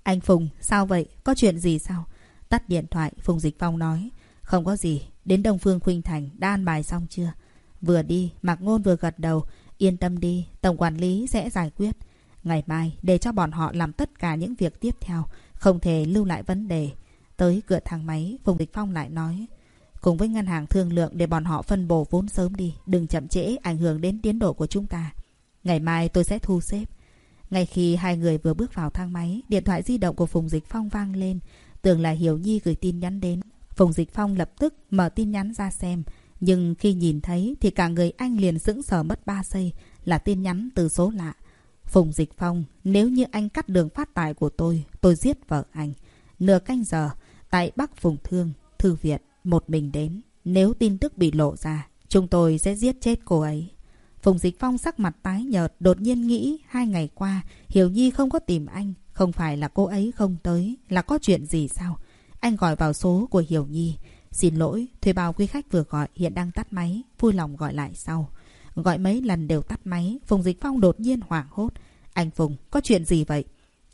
Anh Phùng, sao vậy? Có chuyện gì sao? Tắt điện thoại, Phùng Dịch Phong nói. Không có gì, đến Đông Phương Khuynh Thành đã an bài xong chưa? Vừa đi, Mạc Ngôn vừa gật đầu. Yên tâm đi, Tổng Quản lý sẽ giải quyết. Ngày mai, để cho bọn họ làm tất cả những việc tiếp theo, không thể lưu lại vấn đề. Tới cửa thang máy, Phùng Dịch Phong lại nói. Cùng với ngân hàng thương lượng để bọn họ phân bổ vốn sớm đi. Đừng chậm trễ, ảnh hưởng đến tiến độ của chúng ta. Ngày mai tôi sẽ thu xếp. Ngay khi hai người vừa bước vào thang máy, điện thoại di động của Phùng Dịch Phong vang lên. Tưởng là Hiểu Nhi gửi tin nhắn đến. Phùng Dịch Phong lập tức mở tin nhắn ra xem. Nhưng khi nhìn thấy thì cả người anh liền sững sờ mất 3 giây là tin nhắn từ số lạ. Phùng Dịch Phong, nếu như anh cắt đường phát tài của tôi, tôi giết vợ anh. Nửa canh giờ, tại Bắc Phùng Thương, Thư Viện, một mình đến. Nếu tin tức bị lộ ra, chúng tôi sẽ giết chết cô ấy. Phùng Dịch Phong sắc mặt tái nhợt, đột nhiên nghĩ hai ngày qua, Hiểu Nhi không có tìm anh. Không phải là cô ấy không tới, là có chuyện gì sao? Anh gọi vào số của Hiểu Nhi. Xin lỗi, thuê bao quý khách vừa gọi hiện đang tắt máy, vui lòng gọi lại sau. Gọi mấy lần đều tắt máy, Phùng Dịch Phong đột nhiên hoảng hốt. Anh Phùng, có chuyện gì vậy?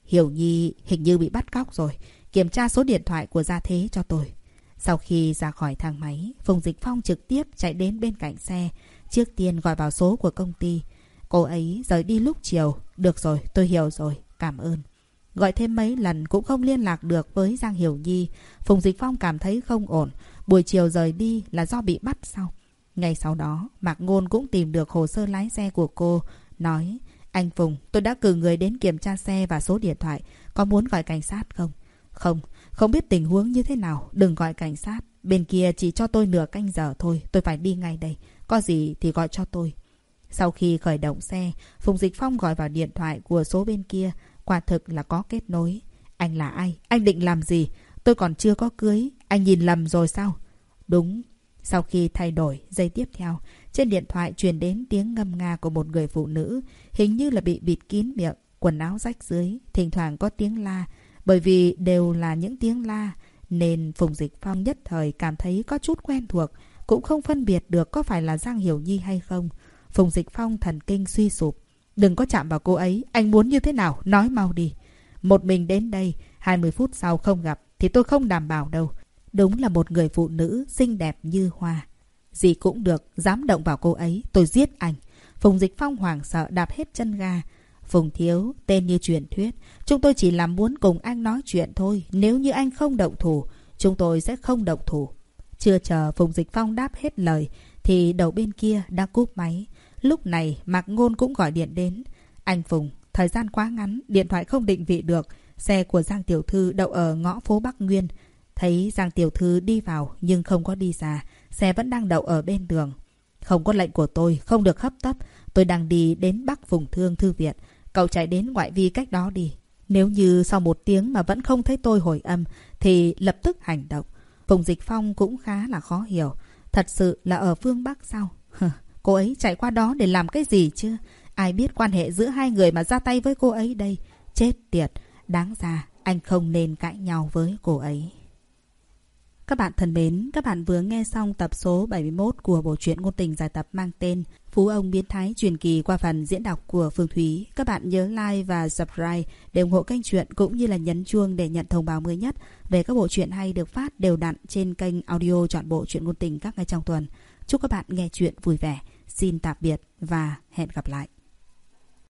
Hiểu Nhi hình như bị bắt cóc rồi. Kiểm tra số điện thoại của Gia Thế cho tôi. Sau khi ra khỏi thang máy, Phùng Dịch Phong trực tiếp chạy đến bên cạnh xe. Trước tiên gọi vào số của công ty. Cô ấy rời đi lúc chiều. Được rồi, tôi hiểu rồi. Cảm ơn. Gọi thêm mấy lần cũng không liên lạc được với Giang Hiểu Nhi. Phùng Dịch Phong cảm thấy không ổn. Buổi chiều rời đi là do bị bắt sao? Ngày sau đó, Mạc Ngôn cũng tìm được hồ sơ lái xe của cô. Nói, anh Phùng, tôi đã cử người đến kiểm tra xe và số điện thoại. Có muốn gọi cảnh sát không? Không, không biết tình huống như thế nào. Đừng gọi cảnh sát. Bên kia chỉ cho tôi nửa canh giờ thôi. Tôi phải đi ngay đây. Có gì thì gọi cho tôi. Sau khi khởi động xe, Phùng Dịch Phong gọi vào điện thoại của số bên kia. Quả thực là có kết nối. Anh là ai? Anh định làm gì? Tôi còn chưa có cưới. Anh nhìn lầm rồi sao? Đúng. Sau khi thay đổi, giây tiếp theo, trên điện thoại truyền đến tiếng ngâm nga của một người phụ nữ. Hình như là bị bịt kín miệng, quần áo rách dưới. Thỉnh thoảng có tiếng la. Bởi vì đều là những tiếng la. Nên Phùng Dịch Phong nhất thời cảm thấy có chút quen thuộc. Cũng không phân biệt được có phải là Giang Hiểu Nhi hay không. Phùng Dịch Phong thần kinh suy sụp. Đừng có chạm vào cô ấy. Anh muốn như thế nào? Nói mau đi. Một mình đến đây, 20 phút sau không gặp thì tôi không đảm bảo đâu. Đúng là một người phụ nữ xinh đẹp như hoa. Gì cũng được, dám động vào cô ấy, tôi giết anh. Phùng Dịch Phong hoảng sợ đạp hết chân ga. Phùng Thiếu, tên như truyền thuyết. Chúng tôi chỉ làm muốn cùng anh nói chuyện thôi. Nếu như anh không động thủ, chúng tôi sẽ không động thủ. Chưa chờ Phùng Dịch Phong đáp hết lời, thì đầu bên kia đã cúp máy. Lúc này Mạc Ngôn cũng gọi điện đến. Anh Phùng, thời gian quá ngắn, điện thoại không định vị được. Xe của Giang Tiểu Thư đậu ở ngõ phố Bắc Nguyên. Thấy Giang Tiểu Thư đi vào nhưng không có đi ra. xe vẫn đang đậu ở bên đường. Không có lệnh của tôi, không được hấp tấp. Tôi đang đi đến Bắc Vùng Thương Thư Viện. Cậu chạy đến ngoại vi cách đó đi. Nếu như sau một tiếng mà vẫn không thấy tôi hồi âm, thì lập tức hành động. Phùng Dịch Phong cũng khá là khó hiểu. Thật sự là ở phương Bắc sao? cô ấy chạy qua đó để làm cái gì chứ? Ai biết quan hệ giữa hai người mà ra tay với cô ấy đây? Chết tiệt! Đáng ra anh không nên cãi nhau với cô ấy. Các bạn thân mến, các bạn vừa nghe xong tập số 71 của bộ truyện ngôn tình giải tập mang tên Phú ông biến thái truyền kỳ qua phần diễn đọc của Phương Thúy. Các bạn nhớ like và subscribe để ủng hộ kênh truyện cũng như là nhấn chuông để nhận thông báo mới nhất về các bộ truyện hay được phát đều đặn trên kênh audio chọn bộ truyện ngôn tình các ngày trong tuần. Chúc các bạn nghe truyện vui vẻ. Xin tạm biệt và hẹn gặp lại.